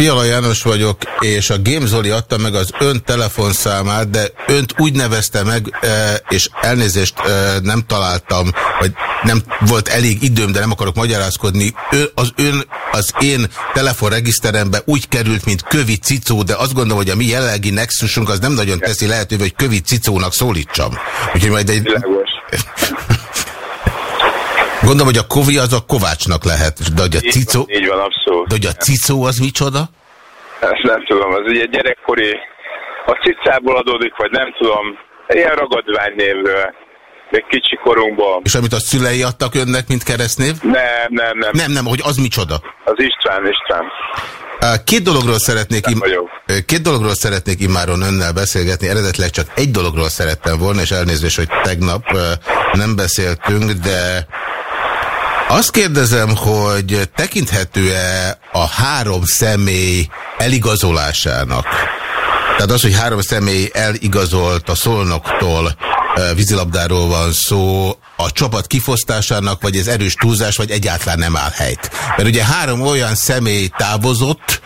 Fiala János vagyok, és a Gémzoli adta meg az ön telefonszámát, de önt úgy nevezte meg, uh, és elnézést uh, nem találtam, vagy nem volt elég időm, de nem akarok magyarázkodni. Ön, az ön az én telefonregiszterembe úgy került, mint kövi cicó, de azt gondolom, hogy a mi jelenlegi nexusunk az nem nagyon teszi lehetővé, hogy kövi cicónak szólítsam. Úgyhogy majd egy... Gondolom, hogy a Kovi az a Kovácsnak lehet, de hogy a Cicó... Így van, abszolút. De hogy a Cicó az micsoda? Ezt nem tudom, az ugye gyerekkori, a cicából adódik, vagy nem tudom, ilyen ragadványnévről, még kicsi korunkban. És amit a szülei adtak önnek, mint keresztnév? Nem, nem, nem. Nem, nem, hogy az micsoda? Az István, István. Két dologról szeretnék, im két dologról szeretnék immáron önnel beszélgetni. Eredetileg csak egy dologról szerettem volna, és elnézést, hogy tegnap nem beszéltünk, de azt kérdezem, hogy tekinthető-e a három személy eligazolásának? Tehát az, hogy három személy eligazolt a szolnoktól, vízilabdáról van szó, a csapat kifosztásának, vagy ez erős túlzás, vagy egyáltalán nem áll helyt. Mert ugye három olyan személy távozott,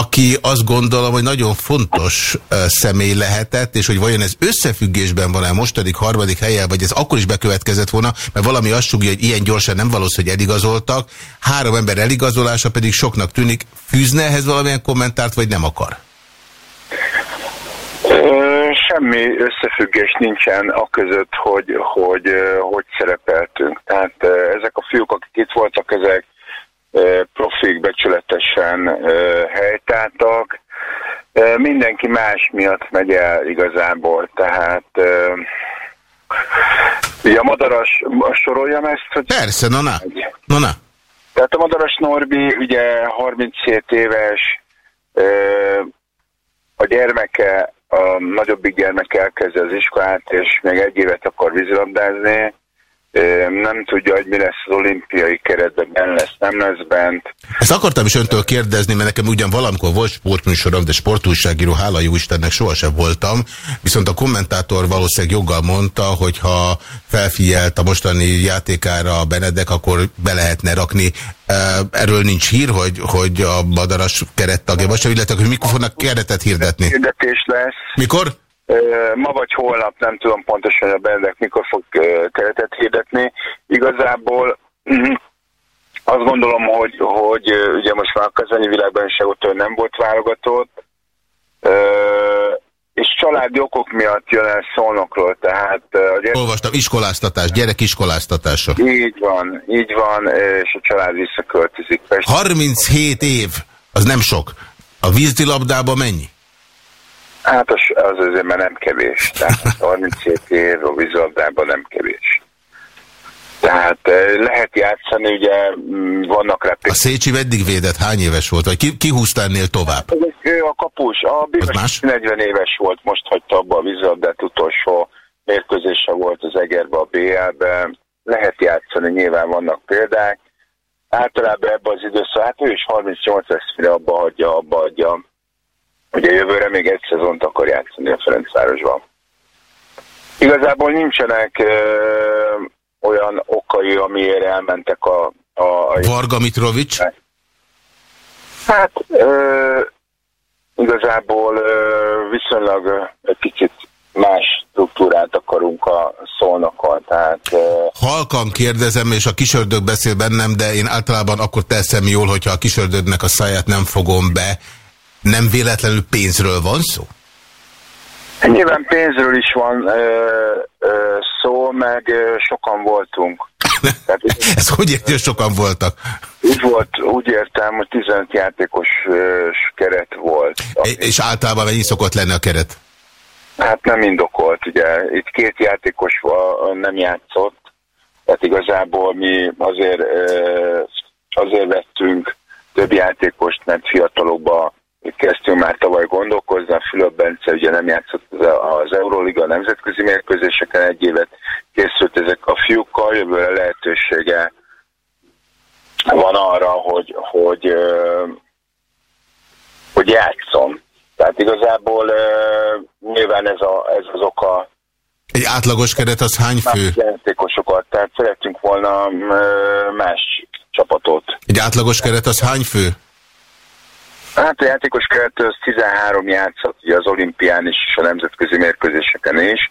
aki azt gondolom, hogy nagyon fontos személy lehetett, és hogy vajon ez összefüggésben van-e mostadik, harmadik helyen, vagy ez akkor is bekövetkezett volna, mert valami azt sugja, hogy ilyen gyorsan nem valószínű, hogy eligazoltak, három ember eligazolása pedig soknak tűnik. Fűzne ehhez valamilyen kommentárt, vagy nem akar? semmi összefüggés nincsen a között, hogy, hogy, hogy szerepeltünk. Tehát ezek a fiúk, akik itt voltak, ezek profik becsületesen helytáltak. Mindenki más miatt megy el igazából, tehát ugye a Madaras, soroljam ezt? Hogy Persze, na na. na, na. Tehát a Madaras Norbi ugye 37 éves, a gyermeke, a nagyobbik gyermek elkezdi az iskolát, és még egy évet akar vízilabdázni, nem tudja, hogy mi lesz az olimpiai keretben, ben lesz, nem lesz bent. Ezt akartam is öntől kérdezni, mert nekem ugyan valamikor volt sportműsorom, de sportújságíró, hála jó Istennek sohasem voltam, viszont a kommentátor valószínűleg joggal mondta, hogy ha felfigyelt a mostani játékára a Benedek, akkor be lehetne rakni. Erről nincs hír, hogy, hogy a Madaras kerettagja, vagy illetve hogy mikor fognak keretet hirdetni? Hirdetés lesz. Mikor? Ma vagy holnap, nem tudom pontosan, a Benedek mikor fog keretet hirdetni. Igazából azt gondolom, hogy, hogy ugye most már a kazanyi világban is nem volt válogatott, és családi okok miatt jön el szolnokról, tehát... Gyerek... Olvastam, iskoláztatás, gyerek iskolázatása. Így van, így van, és a család visszaköltözik. Pest. 37 év, az nem sok. A vízilabdában mennyi? Hát az, az azért már nem kevés. Tehát 37 év a vízilabdában nem kevés. Tehát lehet játszani, ugye mm, vannak rá... A Szécsi eddig védett, hány éves volt? Vagy ki, ki húzta ennél tovább? Ő a kapus, a Bíros 40 éves volt, most hagyta abba a vízilabdát, utolsó mérkőzése volt az Egerbe, a BL-be. Lehet játszani, nyilván vannak példák. Általában ebben az időszak, hát ő is 38 lesz, mire abba hagyja, abba adja. Ugye jövőre még egy szezont akar játszani a Ferencvárosban. Igazából nincsenek ö, olyan okai, amiért elmentek a... a, a Varga Mitrovic? Hát ö, igazából ö, viszonylag egy kicsit más struktúrát akarunk a szolnokon, tehát... Halkan kérdezem, és a kisördög beszél bennem, de én általában akkor teszem jól, hogyha a kisördögnek a száját nem fogom be, nem véletlenül pénzről van szó? Nyilván pénzről is van ö, ö, szó, meg ö, sokan voltunk. Tehát, Ez hogy érti, hogy sokan voltak? Úgy volt, úgy értem, hogy 15 játékos ö, keret volt. E és általában mennyi szokott lenni a keret? Hát nem indokolt, ugye. Itt két játékos nem játszott, tehát igazából mi azért, azért vettünk több játékost, mert fiatalokba kezdtünk már tavaly gondolkozni, a Fülöp Bence ugye nem játszott az Euróliga nemzetközi mérkőzéseken egy évet, készült ezek a fiúkkal, jövőre lehetősége van arra, hogy, hogy, hogy játszom. Tehát igazából nyilván ez, a, ez az oka. Egy átlagos keret az hány fő? Játékosokat, tehát szerettünk volna más csapatot. Egy átlagos keret az hány fő? Hát a játékos keret az 13 játszott ugye az olimpián is, és a nemzetközi mérkőzéseken is.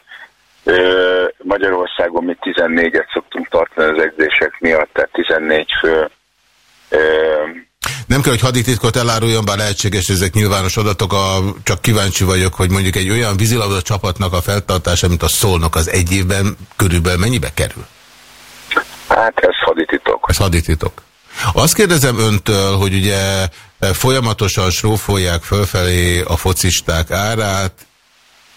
Magyarországon mi 14-et szoktunk tartani az edzések miatt, tehát 14 fő nem kell, hogy hadititkot eláruljon, bár lehetséges, ezek nyilvános adatok, a, csak kíváncsi vagyok, hogy mondjuk egy olyan vízilabda csapatnak a feltartása, mint a szólnak az egy évben körülbelül mennyibe kerül? Hát ez hadititok. Ez hadititok. Azt kérdezem öntől, hogy ugye folyamatosan srófolják fölfelé a focisták árát,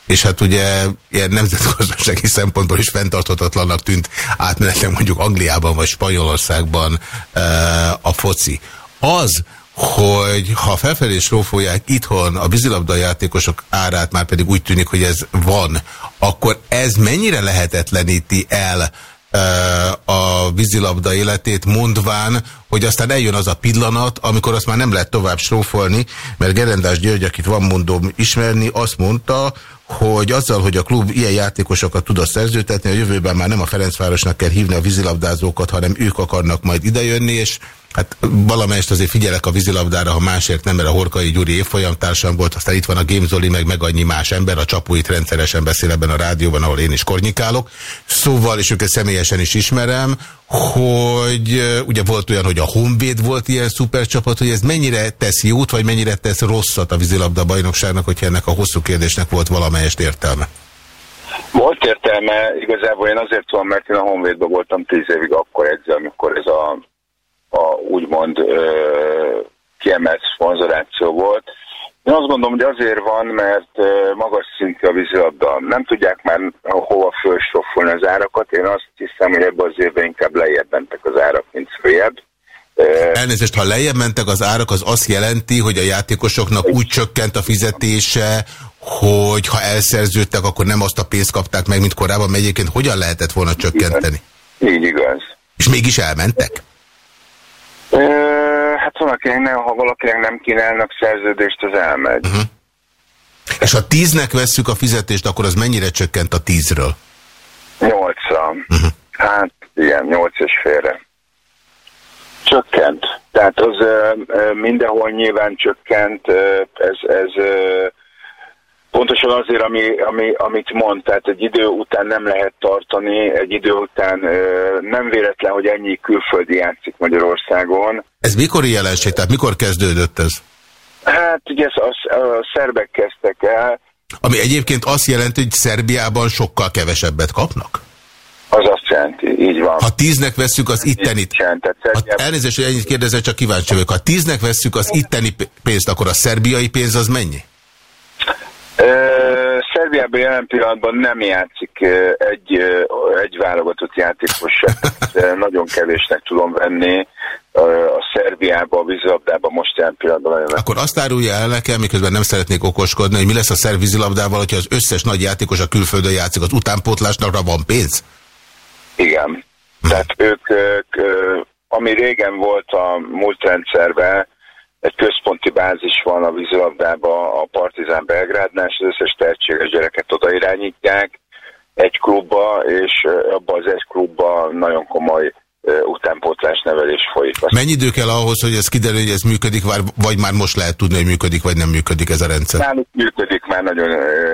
és hát ugye ilyen nemzetgazdasági szempontból is fenntarthatatlannak tűnt átmenetleg mondjuk Angliában vagy Spanyolországban e, a foci. Az, hogy ha felfelé srófolják itthon a vízilabda játékosok árát, már pedig úgy tűnik, hogy ez van, akkor ez mennyire lehetetleníti el a vízilabda életét, mondván, hogy aztán eljön az a pillanat, amikor azt már nem lehet tovább srófolni, mert Gerendás György, akit van mondom ismerni, azt mondta, hogy azzal, hogy a klub ilyen játékosokat tud szerződtetni, a jövőben már nem a Ferencvárosnak kell hívni a vízilabdázókat, hanem ők akarnak majd idejönni, és Hát valamelyest azért figyelek a vízilabdára, ha másért nem, mert a Horkai Gyuri évfolyamtársam volt, aztán itt van a Gémzoli, meg meg annyi más ember, a csapóit rendszeresen beszél ebben a rádióban, ahol én is kornyikálok. Szóval, és őket személyesen is ismerem, hogy ugye volt olyan, hogy a Honvéd volt ilyen szupercsapat, hogy ez mennyire tesz jót, vagy mennyire tesz rosszat a vízilabda bajnokságnak, hogyha ennek a hosszú kérdésnek volt valamelyest értelme? Volt értelme, igazából én azért tudom, mert én a Honvédban voltam tíz évig akkor egyszer, amikor ez a a úgymond ö, kiemelt szponzoráció volt. Én azt gondolom, hogy azért van, mert magas szintű a vízilabda. Nem tudják már hova fölstoffolni az árakat. Én azt hiszem, hogy ebben az évben inkább lejjebb mentek az árak, mint följebb. Elnézést, ha lejjebb mentek az árak, az azt jelenti, hogy a játékosoknak úgy csökkent a fizetése, hogy ha elszerződtek, akkor nem azt a pénzt kapták meg, mint korábban, mert egyébként hogyan lehetett volna csökkenteni? Így igaz. És mégis elmentek? Hát valakinek nem, ha valakinek nem kínálnak szerződést, az elmegy. Uh -huh. És ha tíznek vesszük a fizetést, akkor az mennyire csökkent a tízről? Nyolcra. Uh -huh. Hát igen, nyolc és félre. Csökkent. Tehát az mindenhol nyilván csökkent, ez, ez Pontosan azért, ami, ami, amit mond, tehát egy idő után nem lehet tartani, egy idő után nem véletlen, hogy ennyi külföldi játszik Magyarországon. Ez mikor jelenség, tehát mikor kezdődött ez? Hát ugye a, a szerbek kezdtek el. Ami egyébként azt jelenti, hogy Szerbiában sokkal kevesebbet kapnak? Az azt jelenti, így van. Ha tíznek vesszük az ittenit... Elnézést, hogy ennyit kérdezem, csak kíváncsi vagyok. Ha tíznek vesszük az itteni pénzt, akkor a szerbiai pénz az mennyi? Szerbiában jelen pillanatban nem játszik egy, egy válogatott játékos sem. Nagyon kevésnek tudom venni a Szerbiában, a vízilabdában most jelen pillanatban. Nagyon Akkor azt árulja el nekem, miközben nem szeretnék okoskodni, hogy mi lesz a szerb vízilabdával, hogyha az összes nagy játékos a külföldön játszik, az utánpótlásnakra van pénz? Igen. Hm. Tehát ők, ők, ami régen volt a múlt rendszerben, egy központi bázis van a vízilabdában a Partizán Belgrádnál, és az összes tehetséges gyereket oda irányítják egy klubba, és abban az egy klubban nagyon komoly utánpótlás nevelés folyik. Mennyi idő kell ahhoz, hogy ez kiderül, hogy ez működik, vagy már most lehet tudni, hogy működik, vagy nem működik ez a rendszer? Náluk működik, már nagyon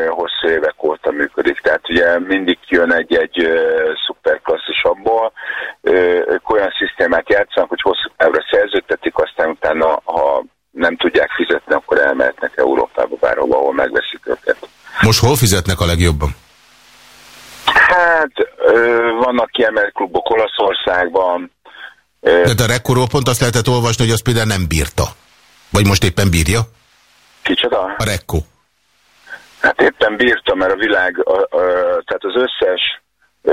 hosszú évek óta működik, tehát ugye mindig jön egy-egy szuperklasszisabból, ők olyan szisztémát játszanak, hogy hosszú távra szerződtetik, aztán utána, ha nem tudják fizetni, akkor elmehetnek Európába, bárhova, ahol megveszik őket. Most hol fizetnek a legjobban? Hát vannak kiemelt klubok Olaszországban. De a Rekkorról pont azt lehetett olvasni, hogy az például nem bírta. Vagy most éppen bírja? Kicsoda? A Rekko. Hát éppen bírta, mert a világ, a, a, tehát az összes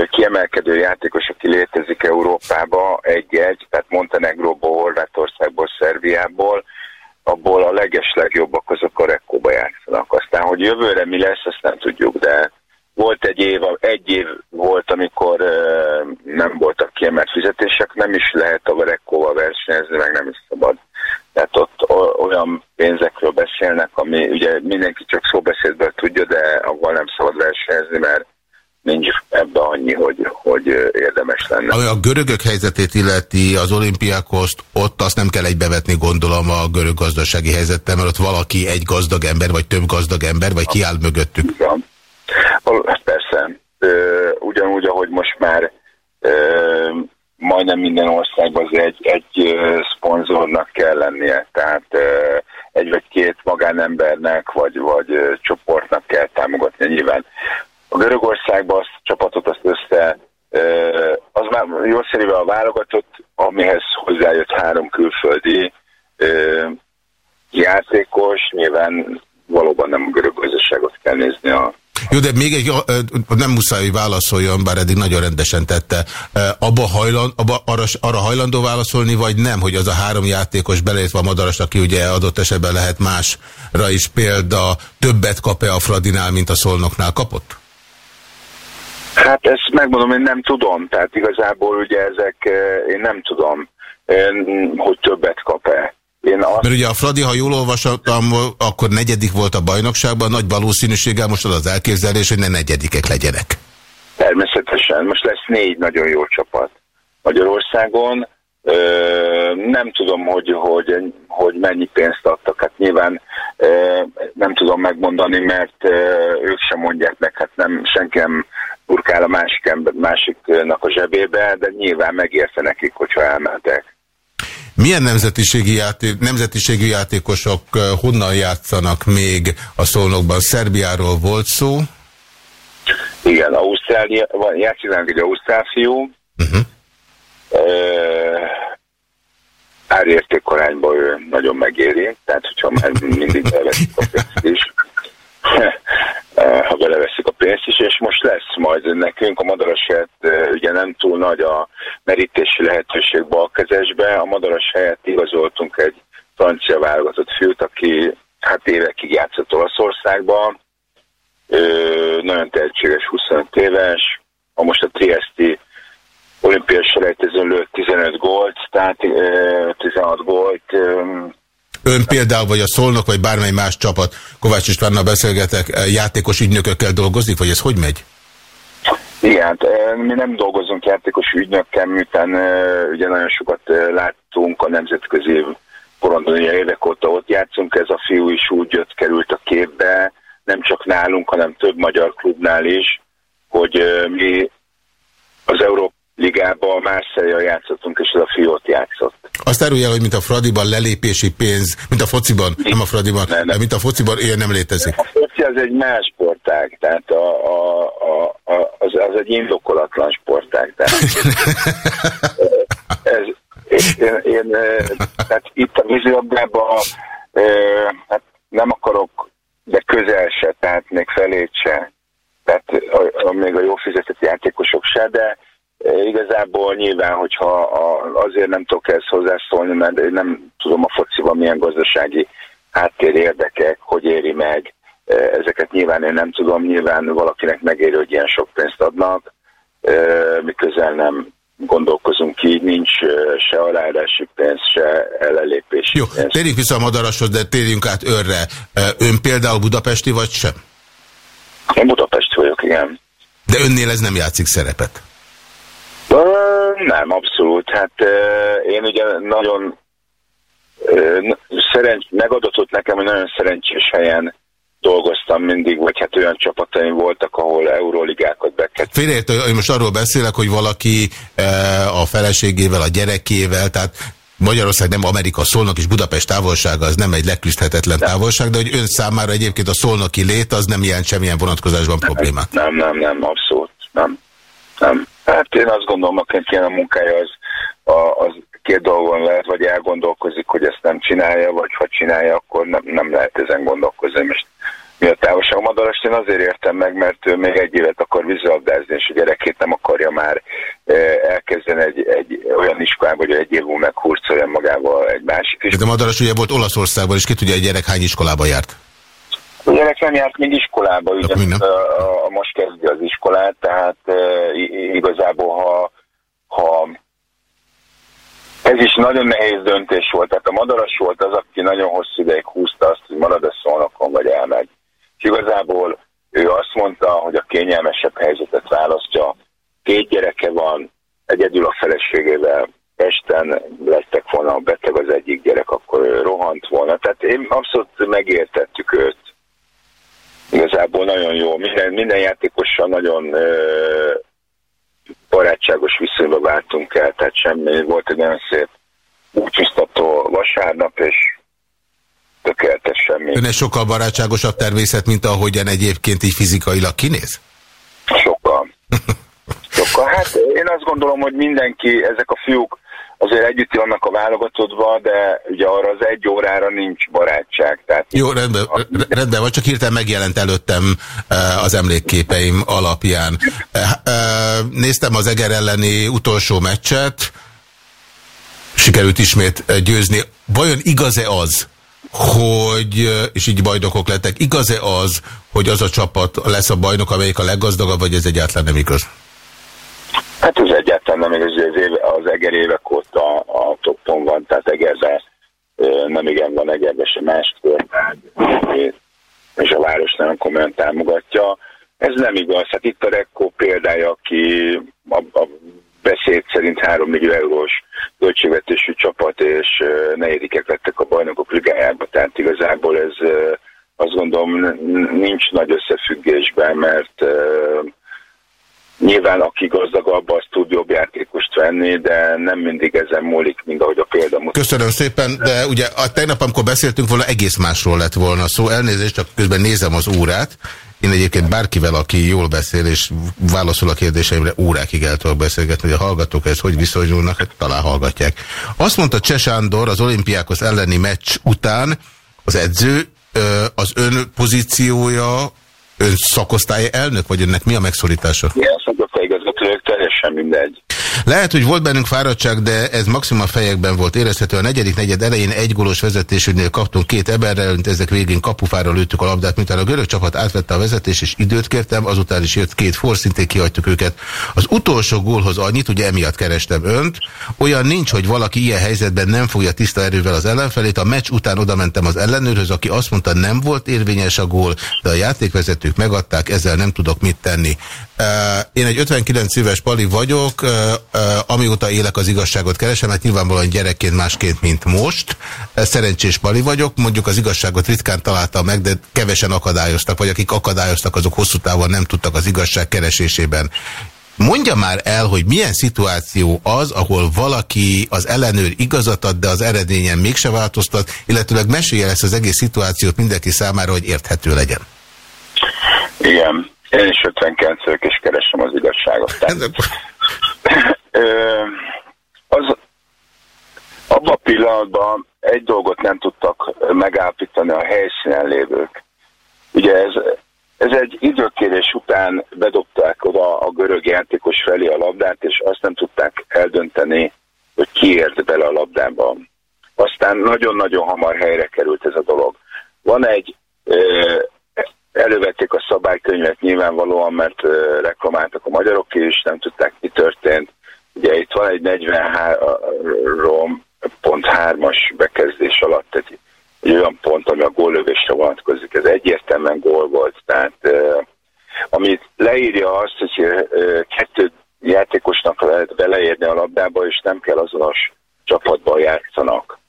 kiemelkedő játékos, aki létezik Európába, egy-egy, tehát Montenegróból, Horvátországból, Szerbiából, abból a leges legjobbak azok a Rekkóba játszanak. Aztán, hogy jövőre mi lesz, azt nem tudjuk, de volt egy év, egy év volt, amikor nem voltak kiemelt fizetések, nem is lehet a Verekkóval versenyezni, meg nem is szabad. Tehát ott olyan pénzekről beszélnek, ami ugye mindenki csak szóbeszédből tudja, de avval nem szabad versenyezni, mert nincs ebbe annyi, hogy, hogy érdemes lenne. Ami a görögök helyzetét illeti az olimpiákoszt, ott azt nem kell egybevetni, gondolom, a görög gazdasági helyzettel, mert ott valaki egy gazdag ember, vagy több gazdag ember, vagy kiáll mögöttük. Igen. Ugyanúgy, ahogy most már majdnem minden országban az egy, egy szponzornak kell lennie, tehát egy vagy két magánembernek, vagy, vagy csoportnak kell támogatni. Nyilván a Görögországban azt csapatot azt össze, az már jószerűen a válogatott, amihez hozzájött három külföldi játékos, nyilván valóban nem a görög kell nézni a jó, de még egy, nem muszáj, hogy válaszoljon, bár eddig nagyon rendesen tette. Abba hajland, abba, arra, arra hajlandó válaszolni, vagy nem, hogy az a három játékos beleértve a Madaras, aki ugye adott esetben lehet másra is példa, többet kap-e a Fradinál, mint a Szolnoknál kapott? Hát ezt megmondom, én nem tudom. Tehát igazából ugye ezek, én nem tudom, hogy többet kap-e. Én azt... Mert ugye a Fradi, ha jól olvasottam, akkor negyedik volt a bajnokságban, nagy valószínűséggel most az az elképzelés, hogy ne negyedikek legyenek. Természetesen. Most lesz négy nagyon jó csapat Magyarországon. Ö, nem tudom, hogy, hogy, hogy mennyi pénzt adtak. Hát nyilván ö, nem tudom megmondani, mert ö, ők sem mondják meg, hát nem, senki nem burkál a másik ember, másiknak a zsebébe, de nyilván megérte nekik, hogyha elmentek. Milyen nemzetiségi, játék, nemzetiségi játékosok honnan játszanak még a szolnokban? Szerbiáról volt szó? Igen, Ausztrália, játszik egy ausztrál fiú. Uh -huh. Uh, árértékarányban ő nagyon megéri, tehát hogyha már mindig elveszik a pénzt is, ha beleveszik a pénzt is, és most lesz majd nekünk a madaras helyett, ugye nem túl nagy a merítési lehetőség balkezesbe, a madaras helyett igazoltunk egy francia válogatott fiút, aki hát évekig játszott Olaszországban, nagyon tehetséges, 25 éves, a most a Triesti olimpiai selejtezőn lőtt 15 gólt, tehát 16 gólt, Ön például, vagy a Szolnok, vagy bármely más csapat, Kovács Istvánnal beszélgetek, eh, játékos ügynökökkel dolgozik, vagy ez hogy megy? Igen, hát, eh, mi nem dolgozunk játékos ügynökkel, miután eh, ugye nagyon sokat láttunk a nemzetközi porondoni évek óta ott játszunk, ez a fiú is úgy jött, került a képbe, nem csak nálunk, hanem több magyar klubnál is, hogy mi az Európa Ligában Márszájjal játszottunk, és ez a fiót játszott. Azt árulja, hogy mint a Fradiban lelépési pénz, mint a fociban, nem a Fradiban, nem, nem. mint a fociban, ilyen nem létezik. A foci az egy más sportág, tehát a, a, a, a, az, az egy indokolatlan sportág. Tehát, ez, én, én, tehát itt a vízilabdában hát nem akarok, de közel se, tehát még felét se, tehát a, a, még a jó fizetett játékosok se, de Igazából nyilván, hogyha azért nem tudok ezt hozzászólni, mert én nem tudom a fociban milyen gazdasági háttér érdekek, hogy éri meg. Ezeket nyilván én nem tudom, nyilván valakinek megéri, hogy ilyen sok pénzt adnak, miközben nem gondolkozunk így, nincs se aláírási pénz, se ellenlépési Jó, pénz. térjünk vissza a madarashoz, de térjünk át őrre. Ön például budapesti vagy sem? Én Budapest vagyok, igen. De önnél ez nem játszik szerepet? Nem, abszolút. Hát én ugye nagyon szerencs, megadatott nekem, hogy nagyon szerencsés helyen dolgoztam mindig, vagy hát olyan csapataim voltak, ahol euróligákat bekett. Félreértő, hogy most arról beszélek, hogy valaki a feleségével, a gyerekével, tehát Magyarország nem Amerika, Szolnok és Budapest távolsága, az nem egy leküzdhetetlen nem. távolság, de hogy ön számára egyébként a szolnoki lét, az nem jelent semmilyen vonatkozásban problémát. Nem, nem, nem, abszolút, nem. nem. Hát én azt gondolom, akinek ilyen a munkája, az, a, az két dolgon lehet, vagy elgondolkozik, hogy ezt nem csinálja, vagy ha csinálja, akkor nem, nem lehet ezen gondolkozni. Most mi a távolság a madarast, én azért értem meg, mert ő még egy évet akar vízilabdázni, és a gyerekét nem akarja már eh, elkezdeni egy, egy olyan iskolába, hogy egy év múlva meghurcolja magával egy másik is. De Madaras ugye volt Olaszországban, és ki tudja, egy gyerek hány iskolába járt? A gyerek nem járt még iskolába, ugye a, a, most kezdi az iskolát, tehát igazából ha, ha ez is nagyon nehéz döntés volt. Tehát a Madaras volt az, aki nagyon hosszú ideig húzta azt, hogy marad-e szolnokon, vagy elmegy. És igazából ő azt mondta, hogy a kényelmesebb helyzetet választja. Két gyereke van, egyedül a feleségével, Pesten lettek volna, a beteg az egyik gyerek, akkor rohant volna. Tehát én abszolút megértettük őt. Igazából nagyon jó. Minden, minden játékossal nagyon ö, barátságos viszonyba váltunk el, tehát semmi, volt egy nagyon szép útvisztató vasárnap, és tökéletes semmi. Ön egy sokkal barátságosabb természet, mint ahogyan egyébként így fizikailag kinéz? Sokkal. sokkal. Hát én azt gondolom, hogy mindenki, ezek a fiúk azért együtt vannak a válogatottba, de ugye arra az egy órára nincs barátság. Tehát Jó, rendben, rendben vagy, csak hirtelen megjelent előttem eh, az emlékképeim alapján. Eh, eh, néztem az Eger elleni utolsó meccset, sikerült ismét győzni. Vajon igaz-e az, hogy, és így bajdokok lettek, igaz-e az, hogy az a csapat lesz a bajnok, amelyik a leggazdagabb, vagy ez egyáltalán nem igaz? Hát ez egyáltalán nem igaz, az, éve, az Eger évek óta a toppon van, tehát Egerben nem igen van Egerben se máskor, és a város nem komolyan támogatja. Ez nem igaz. Hát itt a Rekko példája, aki a, a beszéd szerint 3 millió eurós költségvetésű csapat, és negyedikek lettek a bajnokok ligájába. Tehát igazából ez azt gondolom nincs nagy összefüggésben, mert Nyilván aki gazdagabb, az tud jobb játékost venni, de nem mindig ezen múlik, mint ahogy a példa mutat. Köszönöm szépen, de ugye a tegnap, amikor beszéltünk volna, egész másról lett volna szó. Elnézést, csak közben nézem az órát. Én egyébként bárkivel, aki jól beszél és válaszol a kérdéseimre, órákig el tudok beszélgetni, hogy a hallgatók ezt hogy viszonyulnak, hát talán hallgatják. Azt mondta Csesándor az olimpiákhoz elleni meccs után, az edző, az ön pozíciója Ön szakosztályi elnök, vagy önnek mi a megszorítása? Igen, szakosztályigazgatók teljesen mindegy. Lehet, hogy volt bennünk fáradtság, de ez maximum fejekben volt érezhető. A negyedik negyed elején egy gólos vezetésünknél kaptunk két eberrel, mint ezek végén kapufára lőttük a labdát, mint a görög csapat átvette a vezetés, és időt kértem, azután is jött két forszintén kihagytuk őket. Az utolsó gólhoz annyit, ugye emiatt kerestem önt, olyan nincs, hogy valaki ilyen helyzetben nem fogja tiszta erővel az ellenfelét. A meccs után oda mentem az ellenőrhöz, aki azt mondta, nem volt érvényes a gól, de a játékvezetők megadták, ezzel nem tudok mit tenni. Én egy 59 éves pali vagyok, amióta élek az igazságot keresem, mert nyilvánvalóan gyerekként másként, mint most. Szerencsés pali vagyok, mondjuk az igazságot ritkán találtam meg, de kevesen akadályoztak, vagy akik akadályoztak, azok hosszú távon nem tudtak az igazság keresésében. Mondja már el, hogy milyen szituáció az, ahol valaki az ellenőr igazat ad, de az eredményen mégse változtat, illetőleg mesélje ezt az egész szituációt mindenki számára, hogy érthető legyen. Igen, én is 59 és keresem az igazságot. Tehát, az, abban a pillanatban egy dolgot nem tudtak megállapítani a helyszínen lévők. Ugye ez, ez egy időkérés után bedobták oda a görög játékos felé a labdát, és azt nem tudták eldönteni, hogy ki ért bele a labdába. Aztán nagyon-nagyon hamar helyre került ez a dolog. Van egy elővették a szabálykönyvet nyilvánvalóan, mert reklamáltak a magyarok is, nem tudták, mi történt. Ugye itt van egy 43.3-as bekezdés alatt egy, egy olyan pont, ami a góllövésre vonatkozik. Ez egyértelműen gól volt, tehát amit leírja azt, hogy kettő játékosnak lehet beleérni a labdába, és nem kell azonos csapatban játszanak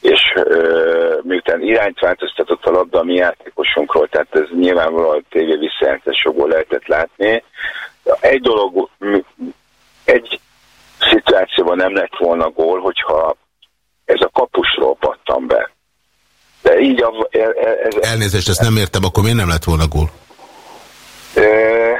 és ö, miután irányt változtatott a labda a mi játékosunkról, tehát ez nyilvánvalóan tévé visszajelentésokból lehetett látni. Egy dolog, egy szituációban nem lett volna gól, hogyha ez a kapusról pattan be. De így a, e, e, ez, Elnézést, ezt nem értem, akkor miért nem lett volna gól?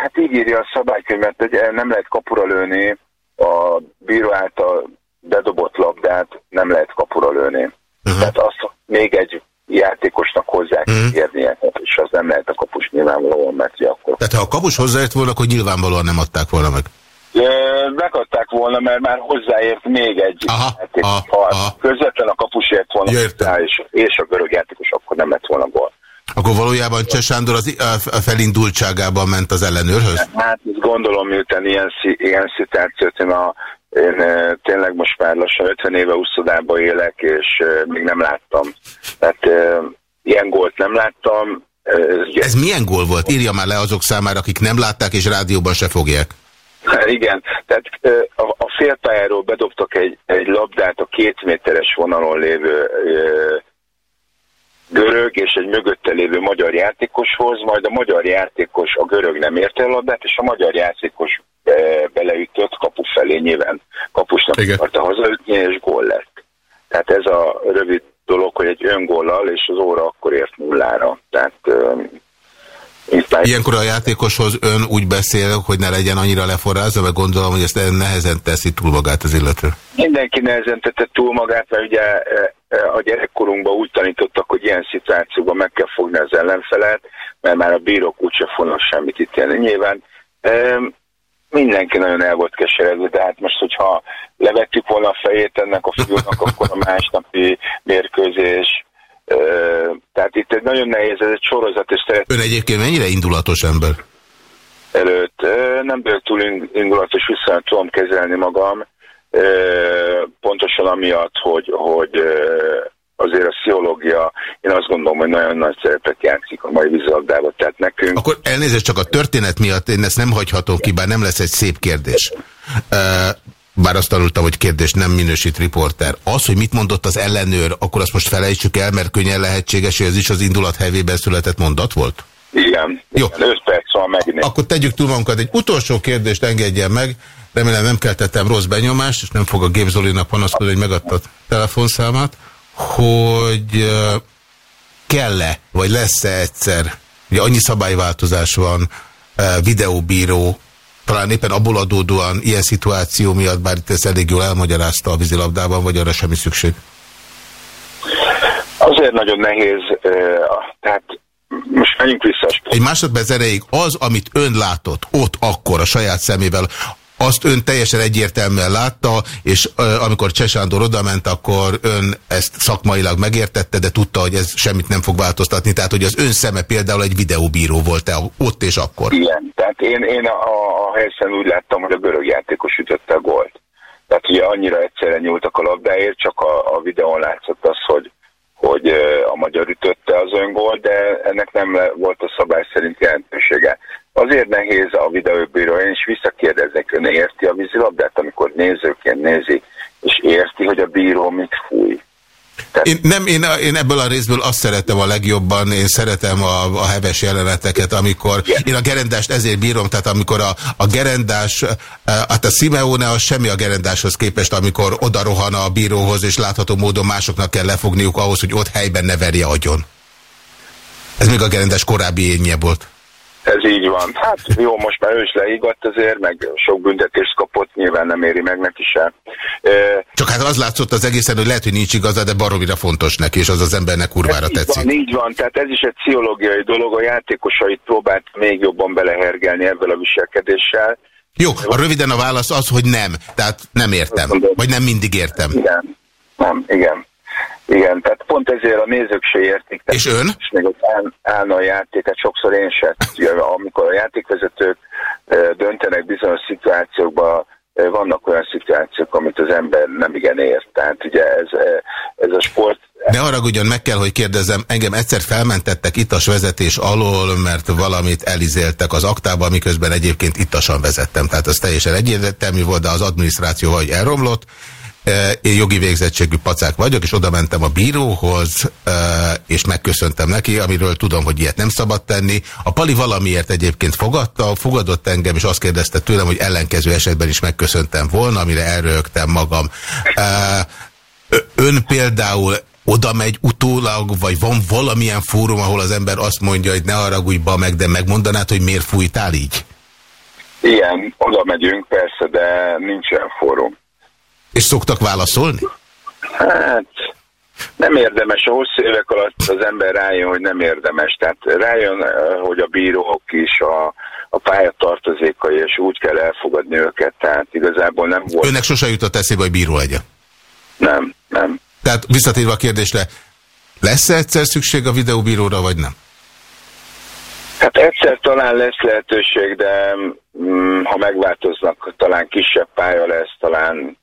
Hát így írja a szabálykönyvet, hogy nem lehet kapura lőni, a bíró által bedobott labdát nem lehet kapura lőni. Uh-huh. Tehát azt még egy játékosnak hozzá kell uh-huh. érnie, és az nem lehet a kapus nyilvánvalóan, mert akkor... Tehát ha a kapus hozzáért volna, akkor nyilvánvalóan nem adták volna meg. Megadták volna, mert már hozzáért még egy aha. Aha, ha aha. közvetlen a kapusért volna és, és a görög játékos, akkor nem lett volna gól. Akkor valójában Cseh Sándor az, a felindultságában ment az ellenőrhöz? Hát gondolom, miután ilyen, ilyen szituációt én a én tényleg most már lassan 50 éve úszodába élek, és még nem láttam. Tehát ilyen gólt nem láttam. Ez milyen gól volt? Írja már le azok számára, akik nem látták, és rádióban se fogják. Igen, tehát a, félpályáról bedobtak egy, egy labdát a két méteres vonalon lévő görög és egy mögötte lévő magyar játékoshoz, majd a magyar játékos, a görög nem érte a labdát, és a magyar játékos beleütött kapu felé nyilván kapusnak Igen. akarta hazaütni, és gól lett. Tehát ez a rövid dolog, hogy egy öngóllal, és az óra akkor ért nullára. Tehát Ilyenkor a játékoshoz ön úgy beszél, hogy ne legyen annyira leforrázva, mert gondolom, hogy ezt nehezen teszi túl magát az illető. Mindenki nehezen tette túl magát, mert ugye a gyerekkorunkban úgy tanítottak, hogy ilyen szituációban meg kell fogni az ellenfelet, mert már a bírók úgyse fognak semmit ítélni. Nyilván mindenki nagyon el volt keseredve, de hát most, hogyha levettük volna a fejét ennek a fiúnak, akkor a másnapi mérkőzés. Tehát itt egy nagyon nehéz, ez egy sorozat, és szeret... Ön egyébként mennyire indulatos ember? Előtt nem vagyok túl indulatos, vissza tudom kezelni magam, pontosan amiatt, hogy, hogy azért a pszichológia, én azt gondolom, hogy nagyon nagy szerepet játszik a mai vízilabdában, tehát nekünk... Akkor elnézést csak a történet miatt, én ezt nem hagyhatom ki, bár nem lesz egy szép kérdés. Bár azt tanultam, hogy kérdés nem minősít riporter. Az, hogy mit mondott az ellenőr, akkor azt most felejtsük el, mert könnyen lehetséges, hogy ez is az indulat hevében született mondat volt? Igen. Jó. 5 perc van megint. Akkor tegyük túl magunkat. Egy utolsó kérdést engedjen meg. Remélem nem keltettem rossz benyomást, és nem fog a Gép Zolinak panaszkodni, hogy megadta a telefonszámát hogy kell-e, vagy lesz-e egyszer, ugye annyi szabályváltozás van, videóbíró, talán éppen abból adódóan ilyen szituáció miatt, bár itt ezt elég jól elmagyarázta a vízilabdában, vagy arra semmi szükség? Azért nagyon nehéz, tehát most menjünk vissza. Egy másodperc erejéig az, amit ön látott ott akkor a saját szemével, azt ön teljesen egyértelműen látta, és uh, amikor Csesándor odament, akkor ön ezt szakmailag megértette, de tudta, hogy ez semmit nem fog változtatni. Tehát, hogy az ön szeme például egy videóbíró volt-e ott és akkor? Igen, tehát én, én a, a helyszínen úgy láttam, hogy a görög játékos ütötte a gólt. Tehát ugye annyira egyszerűen nyúltak a labdáért, csak a, a videón látszott az, hogy, hogy a magyar ütötte az öngól, de ennek nem volt a szabály szerint jelentősége. Azért nehéz a videóbíró, én is visszakérdezek, ön érti a vízilabdát, amikor nézőként nézi, és érti, hogy a bíró mit fúj. Tehát... Én, nem, én, én ebből a részből azt szeretem a legjobban, én szeretem a, a heves jeleneteket, amikor Igen. én a gerendást ezért bírom, tehát amikor a, a gerendás, hát a Simeone az semmi a gerendáshoz képest, amikor oda rohan a bíróhoz, és látható módon másoknak kell lefogniuk ahhoz, hogy ott helyben ne verje agyon. Ez még a gerendás korábbi énje volt. Ez így van. Hát jó, most már ő is leigadt azért, meg sok büntetést kapott, nyilván nem éri meg neki se. Csak hát az látszott az egészen, hogy lehet, hogy nincs igaza, de baromira fontos neki, és az az embernek kurvára tetszik. Van, így van, tehát ez is egy pszichológiai dolog, a játékosait próbált még jobban belehergelni ebből a viselkedéssel. Jó, a röviden a válasz az, hogy nem. Tehát nem értem. Vagy nem mindig értem. Igen. Nem, igen. Igen, tehát pont ezért a nézők se értik. És ön? És még ott áll, állna a játék, hát sokszor én se. Amikor a játékvezetők döntenek bizonyos szituációkban, vannak olyan szituációk, amit az ember nem igen ért. Tehát ugye ez, ez a sport... De arra ugyan meg kell, hogy kérdezem, engem egyszer felmentettek ittas vezetés alól, mert valamit elizéltek az aktában, miközben egyébként ittasan vezettem. Tehát az teljesen egyértelmű volt, de az adminisztráció vagy elromlott, én jogi végzettségű pacák vagyok, és oda mentem a bíróhoz, és megköszöntem neki, amiről tudom, hogy ilyet nem szabad tenni. A Pali valamiért egyébként fogadta, fogadott engem, és azt kérdezte tőlem, hogy ellenkező esetben is megköszöntem volna, amire elrögtem magam. Ön például oda megy utólag, vagy van valamilyen fórum, ahol az ember azt mondja, hogy ne haragudj ba meg, de megmondanád, hogy miért fújtál így? Igen, oda megyünk persze, de nincsen fórum. És szoktak válaszolni? Hát nem érdemes, a hosszú évek alatt az ember rájön, hogy nem érdemes. Tehát rájön, hogy a bírók is a, a pályatartozékai, és úgy kell elfogadni őket, tehát igazából nem volt. Önnek sose jutott eszébe, hogy bíró legyen? Nem, nem. Tehát visszatérve a kérdésre, lesz-e egyszer szükség a videóbíróra, vagy nem? Hát egyszer talán lesz lehetőség, de mm, ha megváltoznak, talán kisebb pálya lesz, talán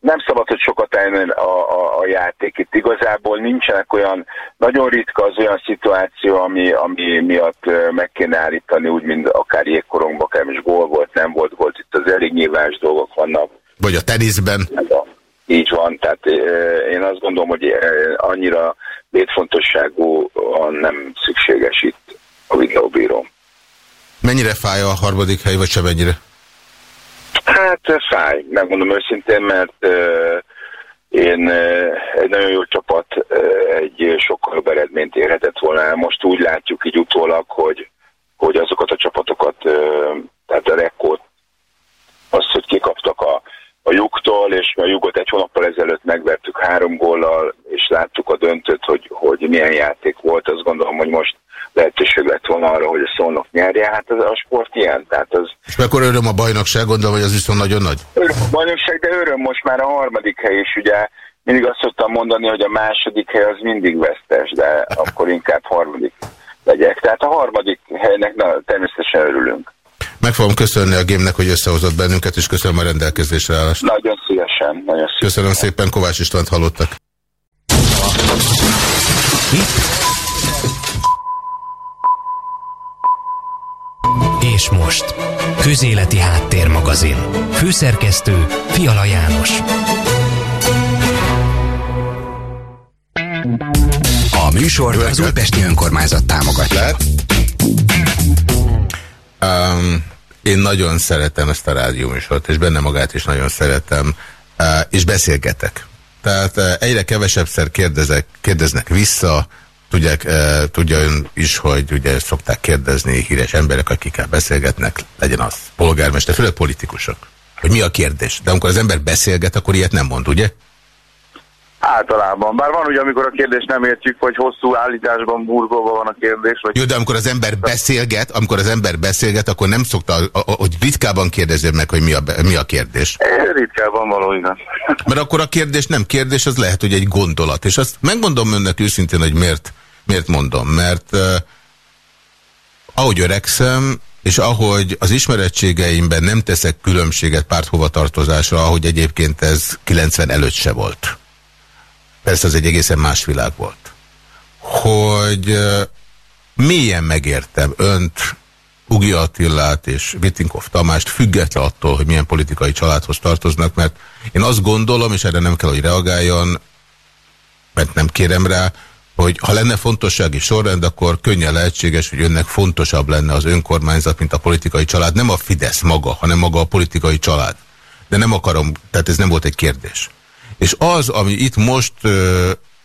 nem szabad, hogy sokat álljon a, a, a játék. Itt igazából nincsenek olyan, nagyon ritka az olyan szituáció, ami, ami miatt meg kéne állítani, úgy, mint akár jégkorongban, akár is gól volt, nem volt, volt. Itt az elég nyilvános dolgok vannak. Vagy a teniszben. Így van, tehát én azt gondolom, hogy annyira létfontosságú nem szükséges itt a videóbíró. Mennyire fáj a harmadik hely, vagy sem mennyire? Hát fáj, megmondom őszintén, mert uh, én uh, egy nagyon jó csapat uh, egy sokkal jobb eredményt érhetett volna. Most úgy látjuk így utólag, hogy, hogy azokat a csapatokat, tehát a rekord, azt, hogy kikaptak a, a lyuktól, és a lyugot egy hónappal ezelőtt megvertük három góllal, és láttuk a döntőt, hogy, hogy milyen játék volt, azt gondolom, hogy most lehetőség lett volna arra, hogy a szónok nyerje. Hát az, a sport ilyen. Tehát az... És akkor öröm a bajnokság, gondolom, hogy az viszont nagyon nagy? Öröm a bajnokság, de öröm most már a harmadik hely is, ugye mindig azt szoktam mondani, hogy a második hely az mindig vesztes, de akkor inkább harmadik legyek. Tehát a harmadik helynek na, természetesen örülünk. Meg fogom köszönni a gémnek, hogy összehozott bennünket, és köszönöm a rendelkezésre állást. Nagyon szívesen, nagyon szívesen. Köszönöm szépen, Kovács Istvánt hallottak. És most, Közéleti Háttérmagazin. Főszerkesztő Fiala János. A műsor az Újpesti Önkormányzat támogatja. Lehet? Um, én nagyon szeretem ezt a rádióműsort, és benne magát is nagyon szeretem, uh, és beszélgetek. Tehát uh, egyre kevesebbszer kérdezek, kérdeznek vissza, Tudják, e, tudja ön is, hogy ugye szokták kérdezni híres emberek, akikkel beszélgetnek, legyen az polgármester, főleg politikusok, hogy mi a kérdés. De amikor az ember beszélget, akkor ilyet nem mond, ugye? Általában. Bár van ugye, amikor a kérdés nem értjük, hogy hosszú állításban burgolva van a kérdés. Vagy... Jó, de amikor az ember beszélget, amikor az ember beszélget, akkor nem szokta, hogy ritkában kérdezzél meg, hogy mi a, mi a kérdés. Ritkában való. Mert akkor a kérdés nem kérdés, az lehet, hogy egy gondolat. És azt megmondom önnek őszintén, hogy miért, miért mondom. Mert uh, ahogy öregszem, és ahogy az ismerettségeimben nem teszek különbséget párthovatartozásra, ahogy egyébként ez 90 előtt se volt persze az egy egészen más világ volt, hogy mélyen megértem önt, Ugi Attillát és Vittinkov Tamást, független attól, hogy milyen politikai családhoz tartoznak, mert én azt gondolom, és erre nem kell, hogy reagáljon, mert nem kérem rá, hogy ha lenne fontossági sorrend, akkor könnyen lehetséges, hogy önnek fontosabb lenne az önkormányzat, mint a politikai család. Nem a Fidesz maga, hanem maga a politikai család. De nem akarom, tehát ez nem volt egy kérdés. És az, ami itt most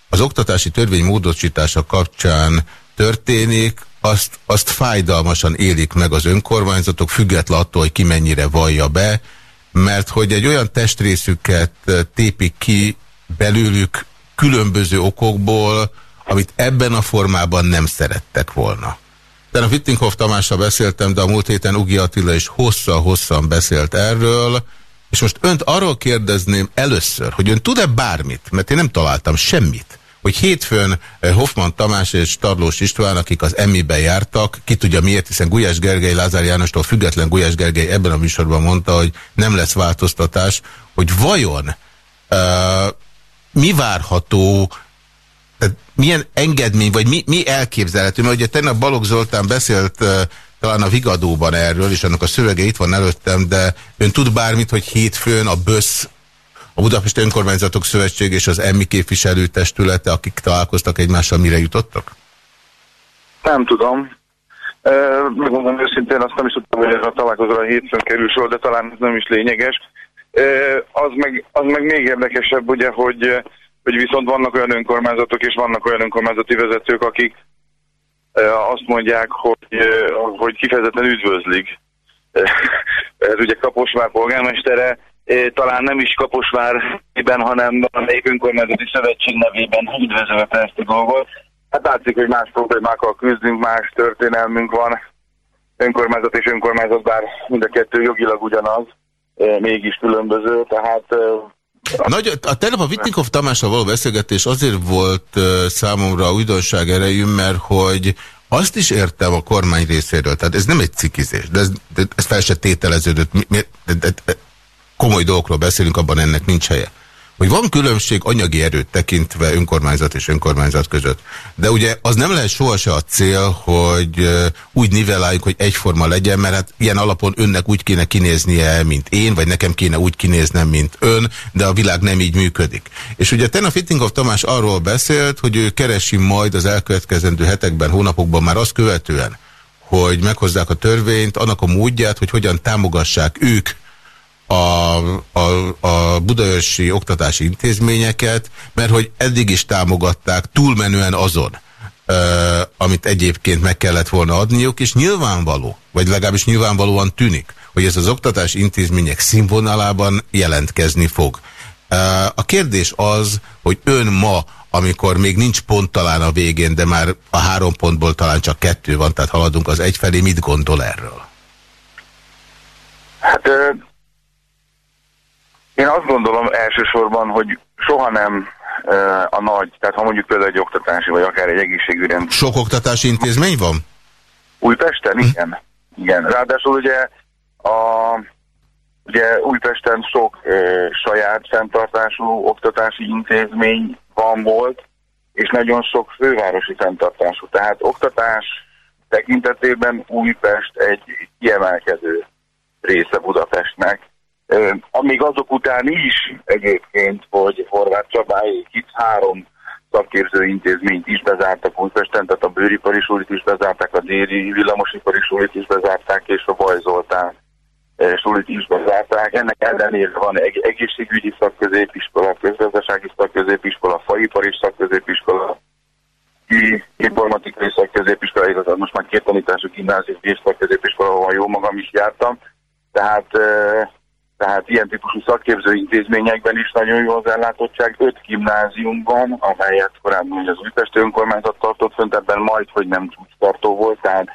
az oktatási törvény módosítása kapcsán történik, azt, azt fájdalmasan élik meg az önkormányzatok, független attól, hogy ki mennyire vallja be, mert hogy egy olyan testrészüket tépik ki belőlük különböző okokból, amit ebben a formában nem szerettek volna. De a Wittinghoff Tamással beszéltem, de a múlt héten Ugi Attila is hosszan-hosszan beszélt erről, és most önt arról kérdezném először, hogy ön tud-e bármit, mert én nem találtam semmit, hogy hétfőn eh, Hoffman Tamás és Tarlós István, akik az emmiben jártak, ki tudja miért, hiszen Gulyás Gergely, Lázár Jánostól független Gulyás Gergely ebben a műsorban mondta, hogy nem lesz változtatás, hogy vajon uh, mi várható, tehát milyen engedmény, vagy mi, mi elképzelhető, mert ugye tegnap Balogh Zoltán beszélt uh, talán a Vigadóban erről, és annak a szövege itt van előttem, de ön tud bármit, hogy hétfőn a BÖSZ, a Budapesti Önkormányzatok Szövetség és az EMMI képviselőtestülete, akik találkoztak egymással, mire jutottak? Nem tudom. Megmondom őszintén, azt nem is tudtam, hogy ez a találkozóra hétfőn kerül sor, de talán ez nem is lényeges. Az meg, az meg még érdekesebb, ugye, hogy, hogy viszont vannak olyan önkormányzatok és vannak olyan önkormányzati vezetők, akik azt mondják, hogy, hogy kifejezetten üdvözlik. Ez ugye Kaposvár polgármestere, talán nem is Kaposvárban, hanem valamelyik önkormányzati szövetség nevében üdvözölve ezt a dolgot. Hát látszik, hogy más problémákkal küzdünk, más történelmünk van. Önkormányzat és önkormányzat, bár mind a kettő jogilag ugyanaz, mégis különböző, tehát nagy, a tegnap a Vitnikov Tamással való beszélgetés azért volt számomra újdonság erejű, mert hogy Azt is értem a kormány részéről, tehát ez nem egy cikizés, de ez, de ez fel se tételeződött, de, de, de, komoly dolgokról beszélünk, abban ennek nincs helye hogy van különbség anyagi erőt tekintve önkormányzat és önkormányzat között. De ugye az nem lehet sohasem a cél, hogy úgy niveláljuk, hogy egyforma legyen, mert hát ilyen alapon önnek úgy kéne kinéznie, mint én, vagy nekem kéne úgy kinéznem, mint ön, de a világ nem így működik. És ugye a Fittinghoff Tamás arról beszélt, hogy ő keresi majd az elkövetkezendő hetekben, hónapokban már azt követően, hogy meghozzák a törvényt, annak a módját, hogy hogyan támogassák ők a, a, a budaörsi oktatási intézményeket, mert hogy eddig is támogatták túlmenően azon, uh, amit egyébként meg kellett volna adniuk, és nyilvánvaló, vagy legalábbis nyilvánvalóan tűnik, hogy ez az oktatási intézmények színvonalában jelentkezni fog. A kérdés az, hogy ön ma, amikor még nincs pont talán a végén, de már a három pontból talán csak kettő van, tehát haladunk az egyfelé, mit gondol erről? Hát én azt gondolom elsősorban, hogy soha nem a nagy, tehát ha mondjuk például egy oktatási, vagy akár egy egészségügyi Sok oktatási intézmény van? Újpesten? Hm. Igen. Igen. Ráadásul ugye a Ugye Újpesten sok ö, saját fenntartású oktatási intézmény van volt, és nagyon sok fővárosi fenntartású. Tehát oktatás tekintetében Újpest egy kiemelkedő része Budapestnek, még azok után is egyébként, hogy Horváth Csabáék itt három szakképző intézményt is bezártak Újpesten, tehát a Bőripari Sulit is bezárták, a Déri Villamosipari Sulit is bezárták, és a Baj Zoltán is bezárták. Ennek ellenére van egy egészségügyi szakközépiskola, közgazdasági szakközépiskola, faipari szakközépiskola, informatikai szakközépiskola, igazán most már két tanítású gimnázium és szakközépiskola, ahol jó magam is jártam. Tehát tehát ilyen típusú szakképző intézményekben is nagyon jó az ellátottság. Öt gimnázium van, amelyet korábban az Újpesti önkormányzat tartott fönt, ebben majd, hogy nem tartó volt, tehát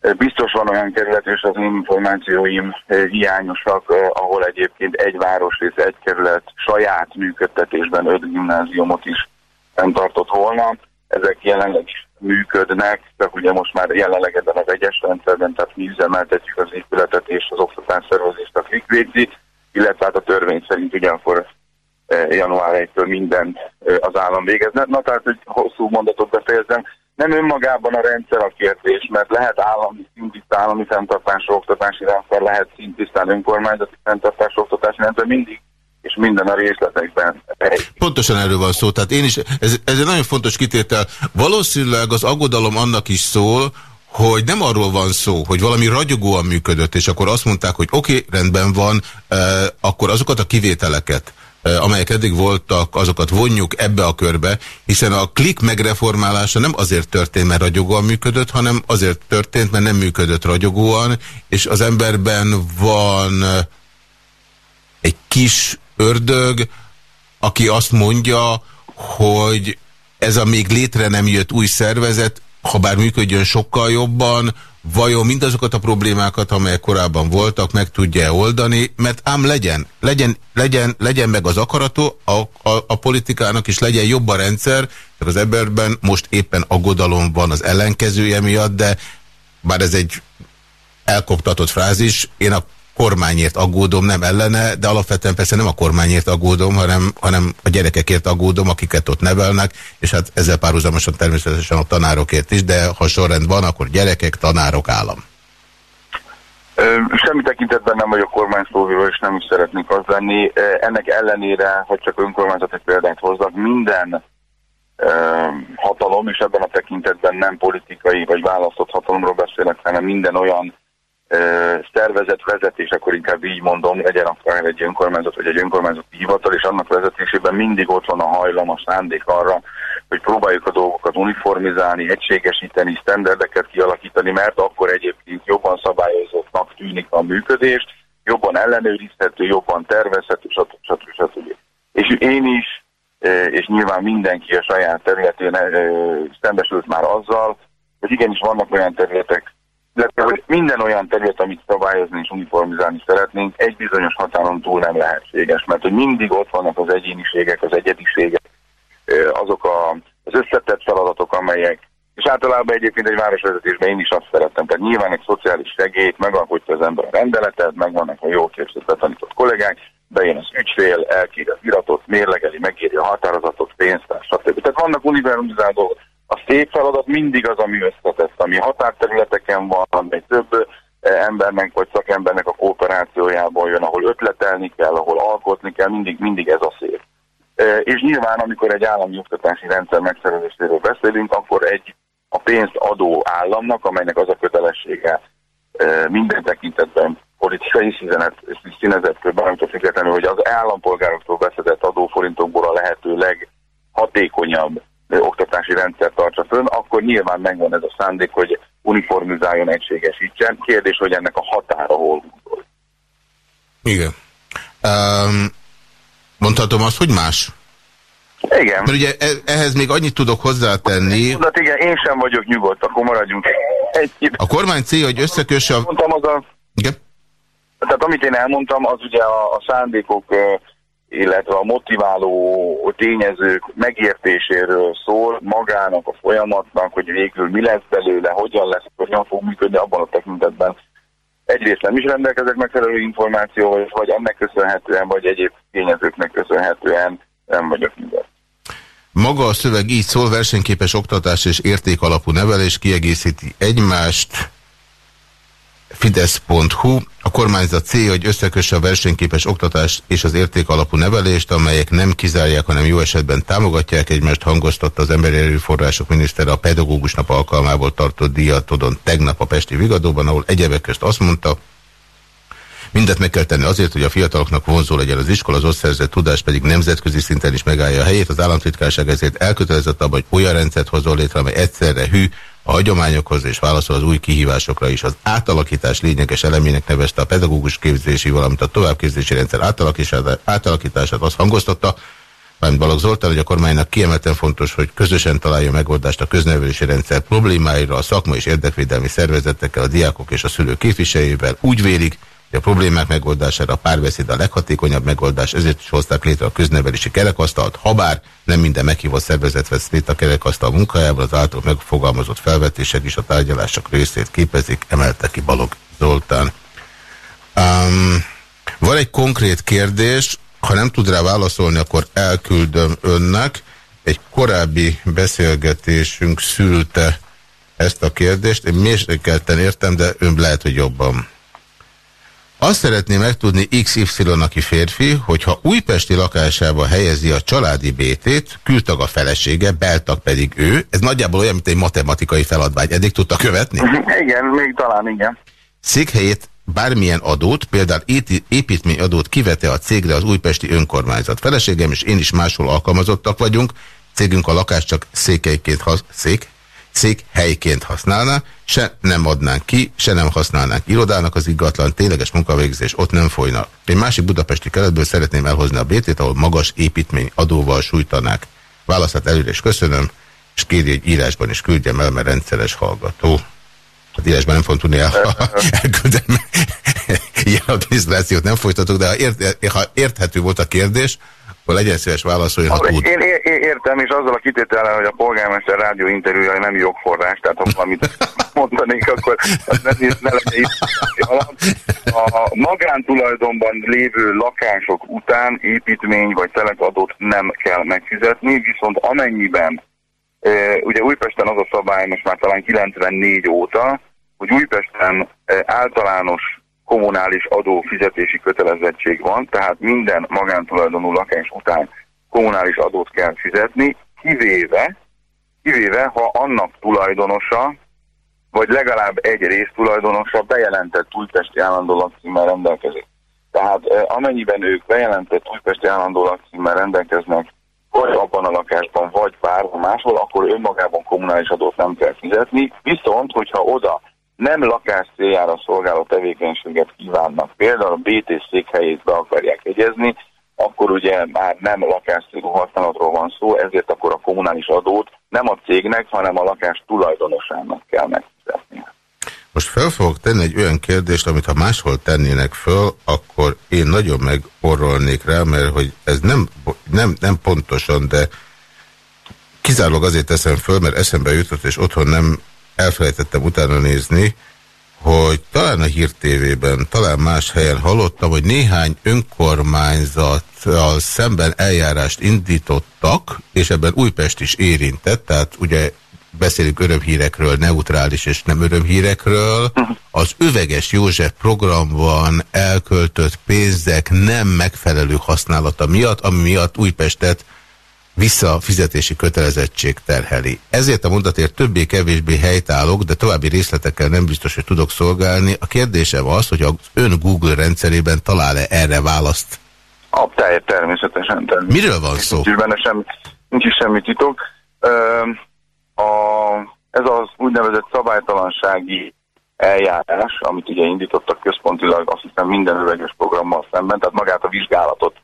eh, biztos van olyan kerület, és az én információim eh, hiányosak, eh, ahol egyébként egy városrész, egy kerület saját működtetésben öt gimnáziumot is nem tartott volna. Ezek jelenleg is működnek, csak ugye most már jelenleg ebben az egyes rendszerben, tehát mi üzemeltetjük az épületet és az oktatás szervezést a klik végzi, illetve hát a törvény szerint ugyanakkor eh, január 1-től mindent eh, az állam végezne. Na tehát egy hosszú mondatot befejezem. Nem önmagában a rendszer a kérdés, mert lehet állami szintisztán állami fenntartású oktatási rendszer, lehet szintisztán önkormányzati fenntartású oktatási rendszer, mindig és minden a részletekben. Pontosan erről van szó, tehát én is, ez, ez egy nagyon fontos kitétel. Valószínűleg az aggodalom annak is szól, hogy nem arról van szó, hogy valami ragyogóan működött, és akkor azt mondták, hogy oké, okay, rendben van, eh, akkor azokat a kivételeket, eh, amelyek eddig voltak, azokat vonjuk ebbe a körbe, hiszen a klik megreformálása nem azért történt, mert ragyogóan működött, hanem azért történt, mert nem működött ragyogóan, és az emberben van egy kis ördög, aki azt mondja, hogy ez a még létre nem jött új szervezet, ha bár működjön sokkal jobban, vajon mindazokat a problémákat, amelyek korábban voltak, meg tudja oldani, mert ám legyen, legyen, legyen, legyen meg az akarató a, a, a politikának, és legyen jobb a rendszer, az emberben most éppen aggodalom van az ellenkezője miatt, de bár ez egy elkoptatott frázis, én a kormányért aggódom, nem ellene, de alapvetően persze nem a kormányért aggódom, hanem, hanem a gyerekekért aggódom, akiket ott nevelnek, és hát ezzel párhuzamosan természetesen a tanárokért is, de ha sorrend van, akkor gyerekek, tanárok, állam. Semmi tekintetben nem vagyok kormányszóvívó, és nem is szeretnék az lenni. Ennek ellenére, hogy csak önkormányzati példát hozzak, minden hatalom, és ebben a tekintetben nem politikai vagy választott hatalomról beszélek, hanem minden olyan szervezet vezetés, akkor inkább így mondom, legyen akár egy önkormányzat vagy egy önkormányzati hivatal, és annak vezetésében mindig ott van a hajlam, a szándék arra, hogy próbáljuk a dolgokat uniformizálni, egységesíteni, standardeket kialakítani, mert akkor egyébként jobban szabályozottnak tűnik a működést, jobban ellenőrizhető, jobban tervezhető, stb. stb. stb. És én is, és nyilván mindenki a saját területén szembesült már azzal, hogy igenis vannak olyan területek, illetve hogy minden olyan terület, amit szabályozni és uniformizálni szeretnénk, egy bizonyos határon túl nem lehetséges, mert hogy mindig ott vannak az egyéniségek, az egyediségek, azok a, az összetett feladatok, amelyek, és általában egyébként egy városvezetésben én is azt szerettem. Tehát nyilván egy szociális segélyt megalkotja az ember a rendeletet, megvannak a jó képzett betanított kollégák, bejön az ügyfél, elkér az iratot, mérlegeli, megéri a határozatot, pénzt, stb. Tehát vannak univerzált dolgok. A szép feladat mindig az, ami összetett, ami határterületeken van, egy több eh, embernek vagy szakembernek a kooperációjából jön, ahol ötletelni kell, ahol alkotni kell, mindig, mindig ez a szép. Eh, és nyilván, amikor egy állami oktatási rendszer megszervezéséről beszélünk, akkor egy a pénzt adó államnak, amelynek az a kötelessége eh, minden tekintetben politikai színenet, színezettől bármitől függetlenül, hogy az állampolgároktól beszedett adóforintokból a lehető leghatékonyabb oktatási rendszer tartsa fönn, akkor nyilván megvan ez a szándék, hogy uniformizáljon, egységesítsen. Kérdés, hogy ennek a határa hol gondol. Igen. Um, mondhatom azt, hogy más? Igen. Mert ugye e- ehhez még annyit tudok hozzátenni. Mondat, igen, én sem vagyok nyugodt, akkor maradjunk egy A kormány célja, hogy összekösse a... Mondtam, az a... Igen? Tehát amit én elmondtam, az ugye a, a szándékok illetve a motiváló tényezők megértéséről szól, magának a folyamatnak, hogy végül mi lesz belőle, hogyan lesz, hogyan fog működni abban a tekintetben. Egyrészt nem is rendelkezek megfelelő információval, vagy ennek köszönhetően, vagy egyéb tényezőknek köszönhetően nem vagyok minden. Maga a szöveg így szól, versenyképes oktatás és értékalapú nevelés kiegészíti egymást, Fidesz.hu. A kormányzat célja, hogy összekösse a versenyképes oktatást és az értékalapú nevelést, amelyek nem kizárják, hanem jó esetben támogatják egymást, hangoztatta az Emberi Erőforrások minisztere a pedagógus nap alkalmából tartott díjatodon tegnap a Pesti Vigadóban, ahol egyebek közt azt mondta, Mindet meg kell tenni azért, hogy a fiataloknak vonzó legyen az iskola, az ott tudás pedig nemzetközi szinten is megállja a helyét. Az államtitkárság ezért elkötelezett abban, hogy olyan rendszert hozol létre, amely egyszerre hű a hagyományokhoz és válaszol az új kihívásokra is. Az átalakítás lényeges elemének nevezte a pedagógus képzési, valamint a továbbképzési rendszer átalakítását, azt hangoztatta, Bánt Balogh Zoltán, hogy a kormánynak kiemelten fontos, hogy közösen találja megoldást a köznevelési rendszer problémáira a szakma és érdekvédelmi szervezetekkel, a diákok és a szülők képviselőjével. Úgy vélik, a problémák megoldására a párbeszéd a leghatékonyabb megoldás, ezért is hozták létre a köznevelési kerekasztalt, habár nem minden meghívott szervezet vesz létre a kerekasztal munkájában, az által megfogalmazott felvetések is a tárgyalások részét képezik, emelte ki Balog Zoltán. Um, van egy konkrét kérdés, ha nem tud rá válaszolni, akkor elküldöm önnek. Egy korábbi beszélgetésünk szülte ezt a kérdést. Én mérsékelten értem, de ön lehet, hogy jobban. Azt szeretné megtudni XY, aki férfi, hogyha újpesti lakásába helyezi a családi BT-t, kültag a felesége, beltag pedig ő, ez nagyjából olyan, mint egy matematikai feladvány. Eddig tudta követni? Igen, még talán igen. Székhelyét bármilyen adót, például építményadót kivete a cégre az újpesti önkormányzat. Feleségem és én is máshol alkalmazottak vagyunk, cégünk a lakást csak székelyként hasz, szék, szék helyként használná, se nem adnánk ki, se nem használnánk irodának az ingatlan, tényleges munkavégzés ott nem folyna. Egy másik budapesti keretből szeretném elhozni a BT-t, ahol magas építmény adóval sújtanák. Válaszát előre is köszönöm, és kérje, hogy írásban is küldjem el, mert rendszeres hallgató. Hát írásban nem fogom tudni el, elküldeni. Ilyen adminisztrációt nem folytatok, de ha, ért, ha érthető volt a kérdés, akkor legyen szíves válaszolni, ha tud. Én, én értem, és azzal a kitétellel, hogy a polgármester rádió interjúja nem jogforrás, tehát ha valamit mondanék, akkor az ne, ne legyen A magántulajdonban lévő lakások után építmény vagy telekadót nem kell megfizetni, viszont amennyiben, ugye Újpesten az a szabály most már talán 94 óta, hogy Újpesten általános kommunális adó fizetési kötelezettség van, tehát minden magántulajdonú lakás után kommunális adót kell fizetni, kivéve, kivéve ha annak tulajdonosa, vagy legalább egy rész tulajdonosa bejelentett újpesti állandó lakcímmel rendelkezik. Tehát amennyiben ők bejelentett újpesti állandó lakcímmel rendelkeznek, vagy abban a lakásban, vagy bárhol máshol, akkor önmagában kommunális adót nem kell fizetni. Viszont, hogyha oda nem lakás céljára szolgáló tevékenységet kívánnak, például a BT székhelyét be akarják egyezni, akkor ugye már nem célú használatról van szó, ezért akkor a kommunális adót nem a cégnek, hanem a lakás tulajdonosának kell megfizetni. Most fel fogok tenni egy olyan kérdést, amit ha máshol tennének föl, akkor én nagyon megorrolnék rá, mert hogy ez nem, nem, nem pontosan, de kizárólag azért teszem föl, mert eszembe jutott, és otthon nem elfelejtettem utána nézni, hogy talán a Hír TV-ben, talán más helyen hallottam, hogy néhány önkormányzattal szemben eljárást indítottak, és ebben Újpest is érintett, tehát ugye beszélünk örömhírekről, neutrális és nem örömhírekről. Az Öveges József programban elköltött pénzek nem megfelelő használata miatt, ami miatt Újpestet visszafizetési kötelezettség terheli. Ezért a mondatért többé-kevésbé helytállok, de további részletekkel nem biztos, hogy tudok szolgálni. A kérdésem az, hogy az ön Google rendszerében talál-e erre választ? A természetesen. természetesen. Miről van szó? Nincs is benne semmi, nincs is semmi titok. A, ez az úgynevezett szabálytalansági eljárás, amit ugye indítottak központilag, azt hiszem minden öveges programmal szemben, tehát magát a vizsgálatot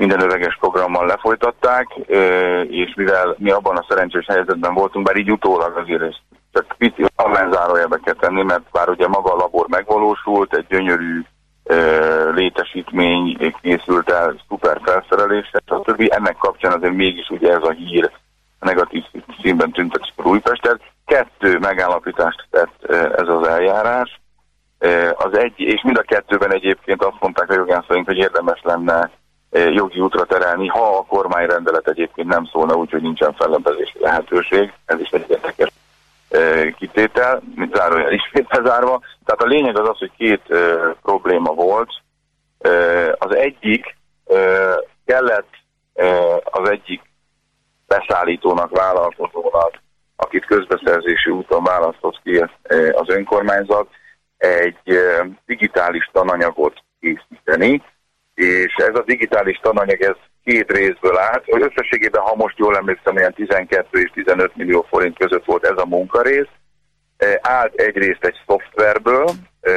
minden öveges programmal lefolytatták, és mivel mi abban a szerencsés helyzetben voltunk, bár így utólag azért ezt csak pici zárójelbe kell tenni, mert bár ugye maga a labor megvalósult, egy gyönyörű létesítmény készült el, szuper felszerelésre, stb. Ennek kapcsán azért mégis ugye ez a hír negatív színben tüntetik Újpestet. Kettő megállapítást tett ez az eljárás. Az egy, és mind a kettőben egyébként azt mondták a jogánszóink, hogy érdemes lenne jogi útra terelni, ha a kormányrendelet egyébként nem szólna úgy, hogy nincsen fellebezési lehetőség. Ez is egy érdekes kitétel, mint zárójel ismét bezárva. Tehát a lényeg az az, hogy két uh, probléma volt. Az egyik uh, kellett az egyik beszállítónak, vállalkozónak, akit közbeszerzési úton választott ki az önkormányzat, egy digitális tananyagot készíteni, és ez a digitális tananyag ez két részből állt, hogy összességében, ha most jól emlékszem, olyan 12 és 15 millió forint között volt ez a munkarész, állt egyrészt egy szoftverből,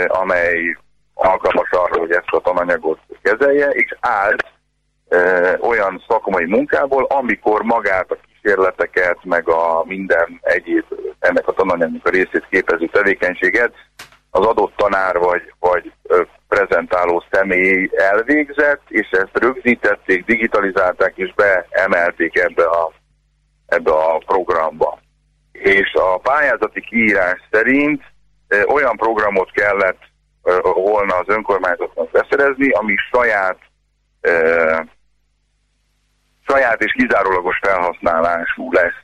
amely alkalmas arra, hogy ezt a tananyagot kezelje, és állt olyan szakmai munkából, amikor magát a kísérleteket, meg a minden egyéb ennek a tananyagnak a részét képező tevékenységet az adott tanár vagy, vagy prezentáló személy elvégzett, és ezt rögzítették, digitalizálták és beemelték ebbe a, ebbe a programba. És a pályázati kiírás szerint olyan programot kellett volna az önkormányzatnak beszerezni, ami saját saját és kizárólagos felhasználású lesz.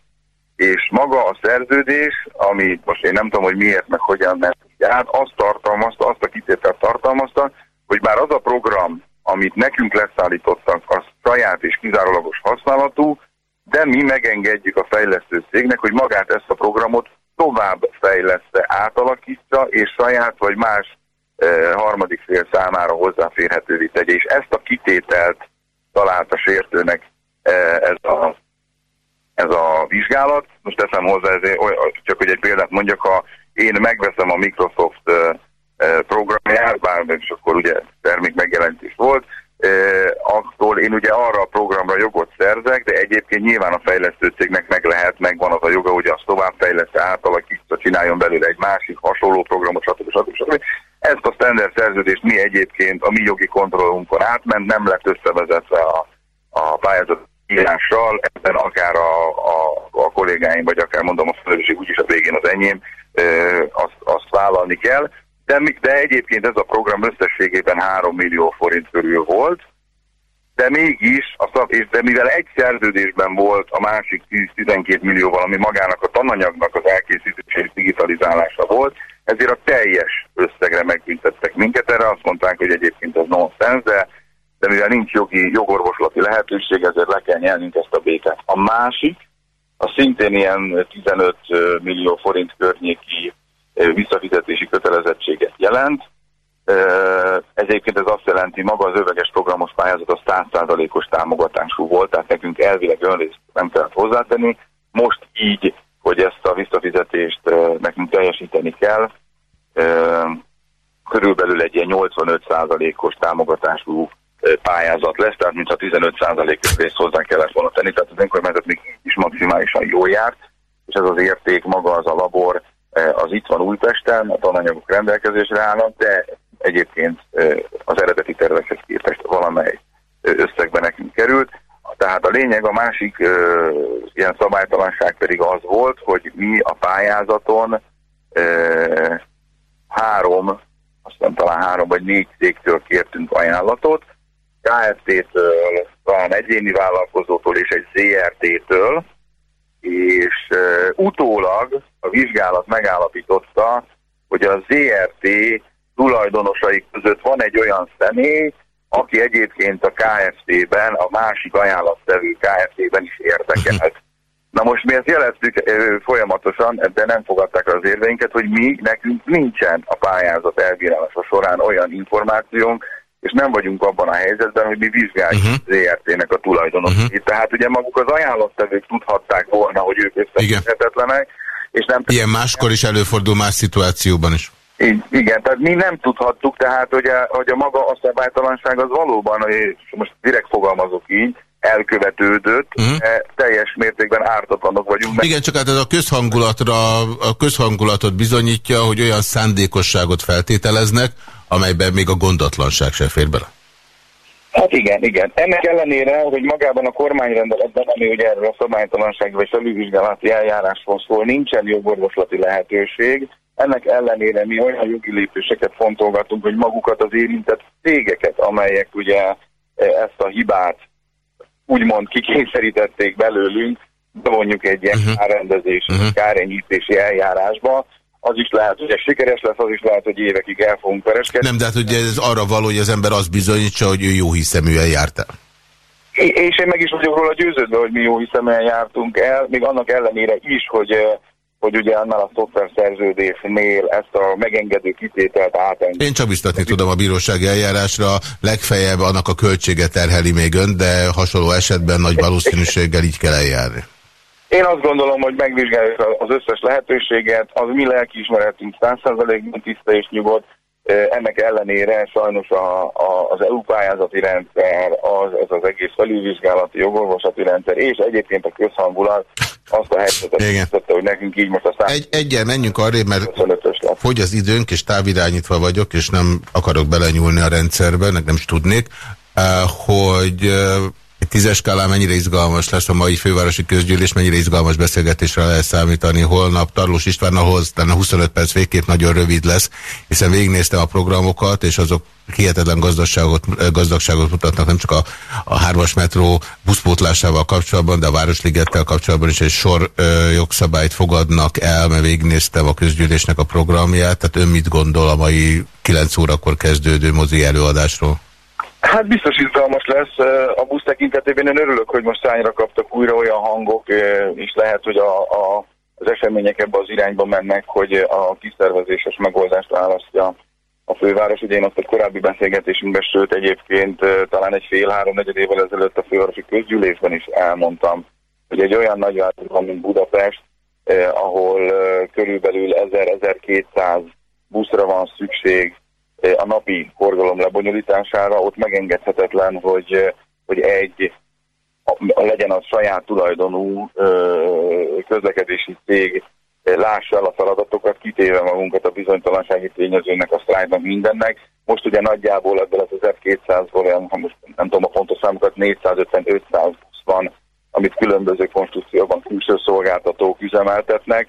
És maga a szerződés, ami most én nem tudom, hogy miért, meg hogyan ment át, azt tartalmazta, azt a kitételt tartalmazta, hogy bár az a program, amit nekünk leszállítottak, az saját és kizárólagos használatú, de mi megengedjük a fejlesztő cégnek, hogy magát ezt a programot tovább fejleszte, átalakítsa, és saját vagy más e, harmadik fél számára hozzáférhetővé tegye. És ezt a kitételt találta sértőnek ez a, ez a vizsgálat. Most teszem hozzá, ez csak hogy egy példát mondjak, ha én megveszem a Microsoft programját, bár és akkor ugye termék megjelentés volt, attól én ugye arra a programra jogot szerzek, de egyébként nyilván a fejlesztő cégnek meg lehet, megvan az a joga, hogy azt továbbfejleszte, átalakítsa, csináljon belőle egy másik hasonló programot, stb. stb. stb. Ezt a standard szerződést mi egyébként a mi jogi kontrollunkon átment, nem lett összevezetve a, a pályázat írással, ebben akár a, a, a kollégáim, vagy akár mondom a felelősség úgyis a végén az enyém, e, azt, azt vállalni kell. De, de egyébként ez a program összességében 3 millió forint körül volt, de mégis, a szab, és de mivel egy szerződésben volt a másik 10-12 millióval, ami magának a tananyagnak az elkészítése és digitalizálása volt, ezért a teljes összegre megbüntettek minket. Erre azt mondták, hogy egyébként ez nonsens, de de mivel nincs jogi, jogorvoslati lehetőség, ezért le kell nyelnünk ezt a békát. A másik, a szintén ilyen 15 millió forint környéki visszafizetési kötelezettséget jelent. Egyébként ez azt jelenti, maga az öveges programos pályázat a 100%-os támogatású volt, tehát nekünk elvileg önrészt nem kellett hozzátenni. Most így, hogy ezt a visszafizetést nekünk teljesíteni kell, körülbelül egy ilyen 85%-os támogatású pályázat lesz, tehát mintha 15%-os részt hozzá kellett volna tenni, tehát az önkormányzat még is maximálisan jól járt, és ez az érték maga az a labor, az itt van Újpesten, a tananyagok rendelkezésre állnak, de egyébként az eredeti tervekhez képest valamely összegben nekünk került. Tehát a lényeg, a másik ilyen szabálytalanság pedig az volt, hogy mi a pályázaton három, azt talán három vagy négy cégtől kértünk ajánlatot, KFT-től, talán egyéni vállalkozótól és egy ZRT-től, és uh, utólag a vizsgálat megállapította, hogy a ZRT tulajdonosai között van egy olyan személy, aki egyébként a KFT-ben, a másik ajánlattevő KFT-ben is érdekelt. Na most mi ezt jeleztük folyamatosan, de nem fogadták az érveinket, hogy mi, nekünk nincsen a pályázat elbírálása során olyan információnk, és nem vagyunk abban a helyzetben, hogy mi vizsgáljuk uh-huh. az ERT-nek a tulajdonosait. Uh-huh. Tehát ugye maguk az ajánlattevők tudhatták volna, hogy ők összehetetlenek, és nem... Ilyen máskor is előfordul más szituációban is. Igen, igen, tehát mi nem tudhattuk, tehát hogy a, hogy a maga a szabálytalanság az valóban, és most direkt fogalmazok így, elkövetődött, uh-huh. teljes mértékben ártatlanok vagyunk. Igen, csak hát ez a közhangulatra, a közhangulatot bizonyítja, hogy olyan szándékosságot feltételeznek, amelyben még a gondatlanság se fér bele. Hát igen, igen. Ennek ellenére, hogy magában a kormányrendeletben, ami ugye erről a szabálytalanság vagy felülvizsgálati eljárásról szól, nincsen jogorvoslati lehetőség, ennek ellenére mi olyan jogi lépéseket fontolgatunk, hogy magukat az érintett cégeket, amelyek ugye e, ezt a hibát úgymond kikényszerítették belőlünk, bevonjuk egy ilyen uh-huh. kárrendezési, uh-huh. kárenyítési eljárásba, az is lehet, hogy ez sikeres lesz, az is lehet, hogy évekig el fogunk pereskedni. Nem, de hát ugye ez arra való, hogy az ember azt bizonyítsa, hogy ő jó hiszeműen járt el. És én meg is vagyok róla győződve, hogy mi jó hiszeműen jártunk el, még annak ellenére is, hogy hogy ugye annál a szoftver szerződésnél ezt a megengedő kitételt átengedni. Én csak biztatni tudom a bírósági eljárásra, legfeljebb annak a költsége terheli még ön, de hasonló esetben nagy valószínűséggel így kell eljárni. Én azt gondolom, hogy megvizsgáljuk az összes lehetőséget, az mi lelkiismeretünk 100%-ban tiszta és nyugodt, ennek ellenére sajnos a, a, az EU pályázati rendszer, az, ez az egész felülvizsgálati jogorvosati rendszer, és egyébként a közhangulat azt a helyzetet tette, hogy nekünk így most aztán... Egy, egyen menjünk arra, mert fogy az időnk, és távirányítva vagyok, és nem akarok belenyúlni a rendszerbe, nem is tudnék, hogy tízes skálán mennyire izgalmas lesz a mai fővárosi közgyűlés, mennyire izgalmas beszélgetésre lehet számítani holnap. Tarlós Istvánnal aztán a 25 perc végképp nagyon rövid lesz, hiszen végignéztem a programokat, és azok hihetetlen gazdagságot, gazdagságot mutatnak, nem csak a, a hármas metró buszpótlásával kapcsolatban, de a Városligettel kapcsolatban is egy sor ö, jogszabályt fogadnak el, mert végignéztem a közgyűlésnek a programját, tehát ön mit gondol a mai 9 órakor kezdődő mozi előadásról? Hát biztos izgalmas lesz. A busz tekintetében én örülök, hogy most szányra kaptak újra olyan hangok, és lehet, hogy a, a, az események ebbe az irányba mennek, hogy a kiszervezéses megoldást választja a főváros. Ugye én azt a korábbi beszélgetésünkben, sőt egyébként talán egy fél-három negyed évvel ezelőtt a fővárosi közgyűlésben is elmondtam, hogy egy olyan nagy van, mint Budapest, ahol körülbelül 1000-1200 buszra van szükség, a napi forgalom lebonyolítására, ott megengedhetetlen, hogy, hogy egy legyen a saját tulajdonú közlekedési cég lássa el a feladatokat, kitéve magunkat a bizonytalansági tényezőnek, a sztrájknak, mindennek. Most ugye nagyjából ebből az 1200-ból, ha most nem tudom a pontos számokat, 450-500 busz van, amit különböző konstrukcióban külső szolgáltatók üzemeltetnek.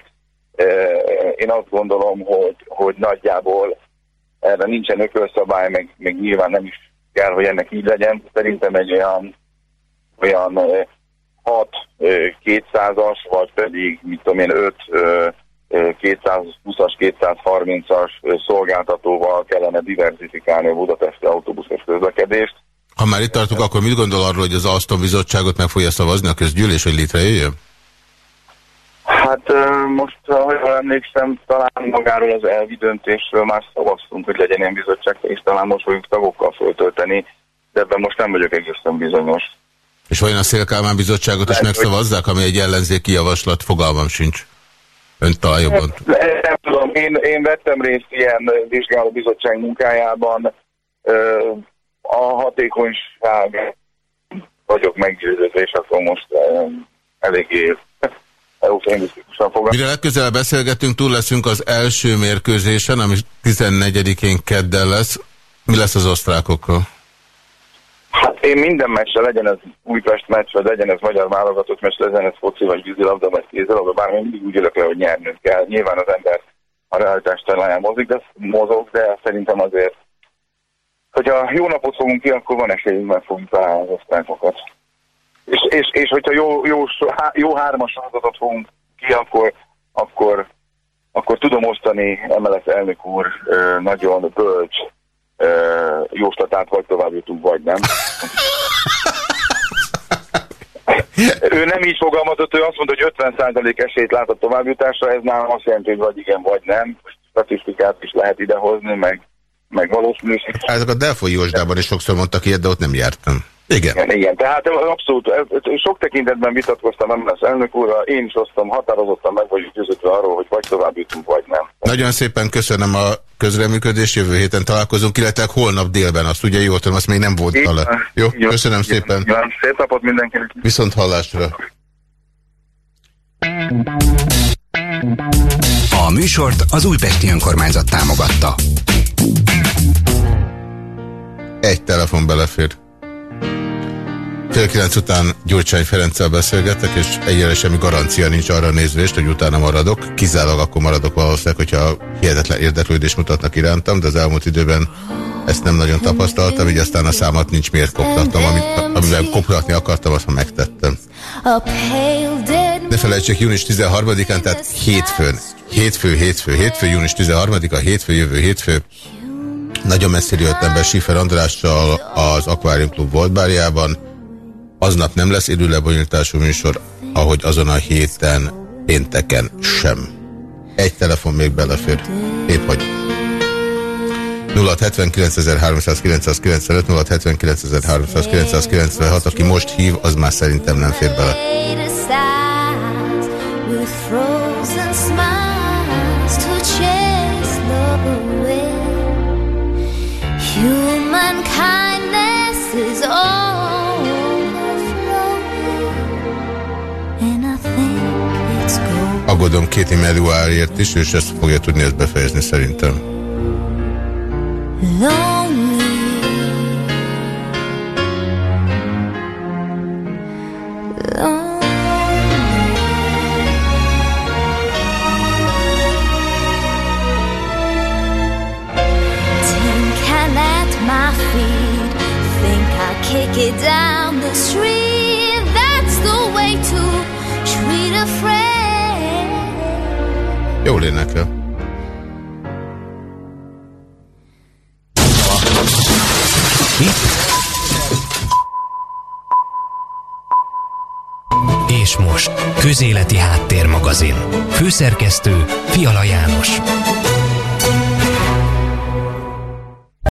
Én azt gondolom, hogy, hogy nagyjából erre nincsen ökölszabály, meg, meg nyilván nem is kell, hogy ennek így legyen. Szerintem egy olyan, olyan 6 200-as, vagy pedig, mit tudom én, 5 220-as, 230-as szolgáltatóval kellene diversifikálni a budapesti autóbuszos közlekedést. Ha már itt tartunk, akkor mit gondol arról, hogy az Alstom bizottságot meg fogja szavazni a közgyűlés, hogy létrejöjjön? Hát most, ha jól emlékszem, talán magáról az elvi döntésről már szavaztunk, hogy legyen ilyen bizottság, és talán most fogjuk tagokkal föltölteni, de ebben most nem vagyok egészen bizonyos. És vajon a Szélkálmán bizottságot Lehet, is megszavazzák, ami egy ellenzéki javaslat, fogalmam sincs. Ön talán jobban. Hát, nem tudom, én, én vettem részt ilyen vizsgálóbizottság munkájában. A hatékonyság vagyok meggyőződve, és akkor most eléggé eufémisztikusan fogalmaz. Mire legközelebb beszélgetünk, túl leszünk az első mérkőzésen, ami 14-én kedden lesz. Mi lesz az osztrákokkal? Hát én minden meccsre, legyen ez Újpest meccs, vagy legyen ez magyar válogatott meccs, legyen ez foci, vagy vízilabda, vagy kézilabda, bármi mindig úgy ülök le, hogy nyernünk kell. Nyilván az ember a realitás talán mozik, de mozog, de szerintem azért, hogyha jó napot fogunk ki, akkor van esélyünk, mert fogunk találni az osztályokat. És, és, és hogyha jó, jó, jó hármas sorozatot fogunk ki, akkor, akkor, akkor tudom osztani MLS elnök úr nagyon bölcs jóslatát, vagy tovább jutunk, vagy nem. ő nem így fogalmazott, ő azt mondta, hogy 50% esélyt lát a továbbjutásra, ez nálam azt jelenti, hogy vagy igen, vagy nem. Statisztikát is lehet idehozni, meg, meg valószínűség. Ezek a Delfoi Jósdában is sokszor mondtak ilyet, de ott nem jártam. Igen. igen. Igen, tehát abszolút, sok tekintetben vitatkoztam nem lesz elnök úr, én is osztom, határozottan meg vagyok győződve arról, hogy vagy tovább jutunk, vagy nem. Nagyon szépen köszönöm a közreműködést, jövő héten találkozunk, illetve holnap délben, azt ugye jól tudom, azt még nem volt tala. Jó, jó, köszönöm jó, szépen. Jó, szép napot mindenkinek. Viszont hallásra. A műsort az Újpesti Önkormányzat támogatta. Egy telefon belefér. Fél kilenc után Gyurcsány Ferenccel beszélgetek, és egyre semmi garancia nincs arra nézvést, hogy utána maradok. Kizárólag akkor maradok valószínűleg, hogyha hihetetlen érdeklődést mutatnak irántam, de az elmúlt időben ezt nem nagyon tapasztaltam, így aztán a számat nincs miért koptatnom, amit, amivel koptatni akartam, azt megtettem. Ne felejtsék, június 13-án, tehát hétfőn. Hétfő, hétfő, hétfő, június 13-a, hétfő, jövő hétfő. Nagyon messzire jöttem be Sifer Andrással az Aquarium Club volt bárjában Aznap nem lesz időlebonyolítású műsor, ahogy azon a héten pénteken sem. Egy telefon még belefér. Épp hogy. 0679.395, aki most hív, az már szerintem nem fér bele. Human kindness is all Aggódom két Meduárért is, és ezt fogja tudni ezt befejezni szerintem. kick it down the street. That's the way to treat a friend. Jól énekel. És most, Közéleti Háttérmagazin. Főszerkesztő Fiala János.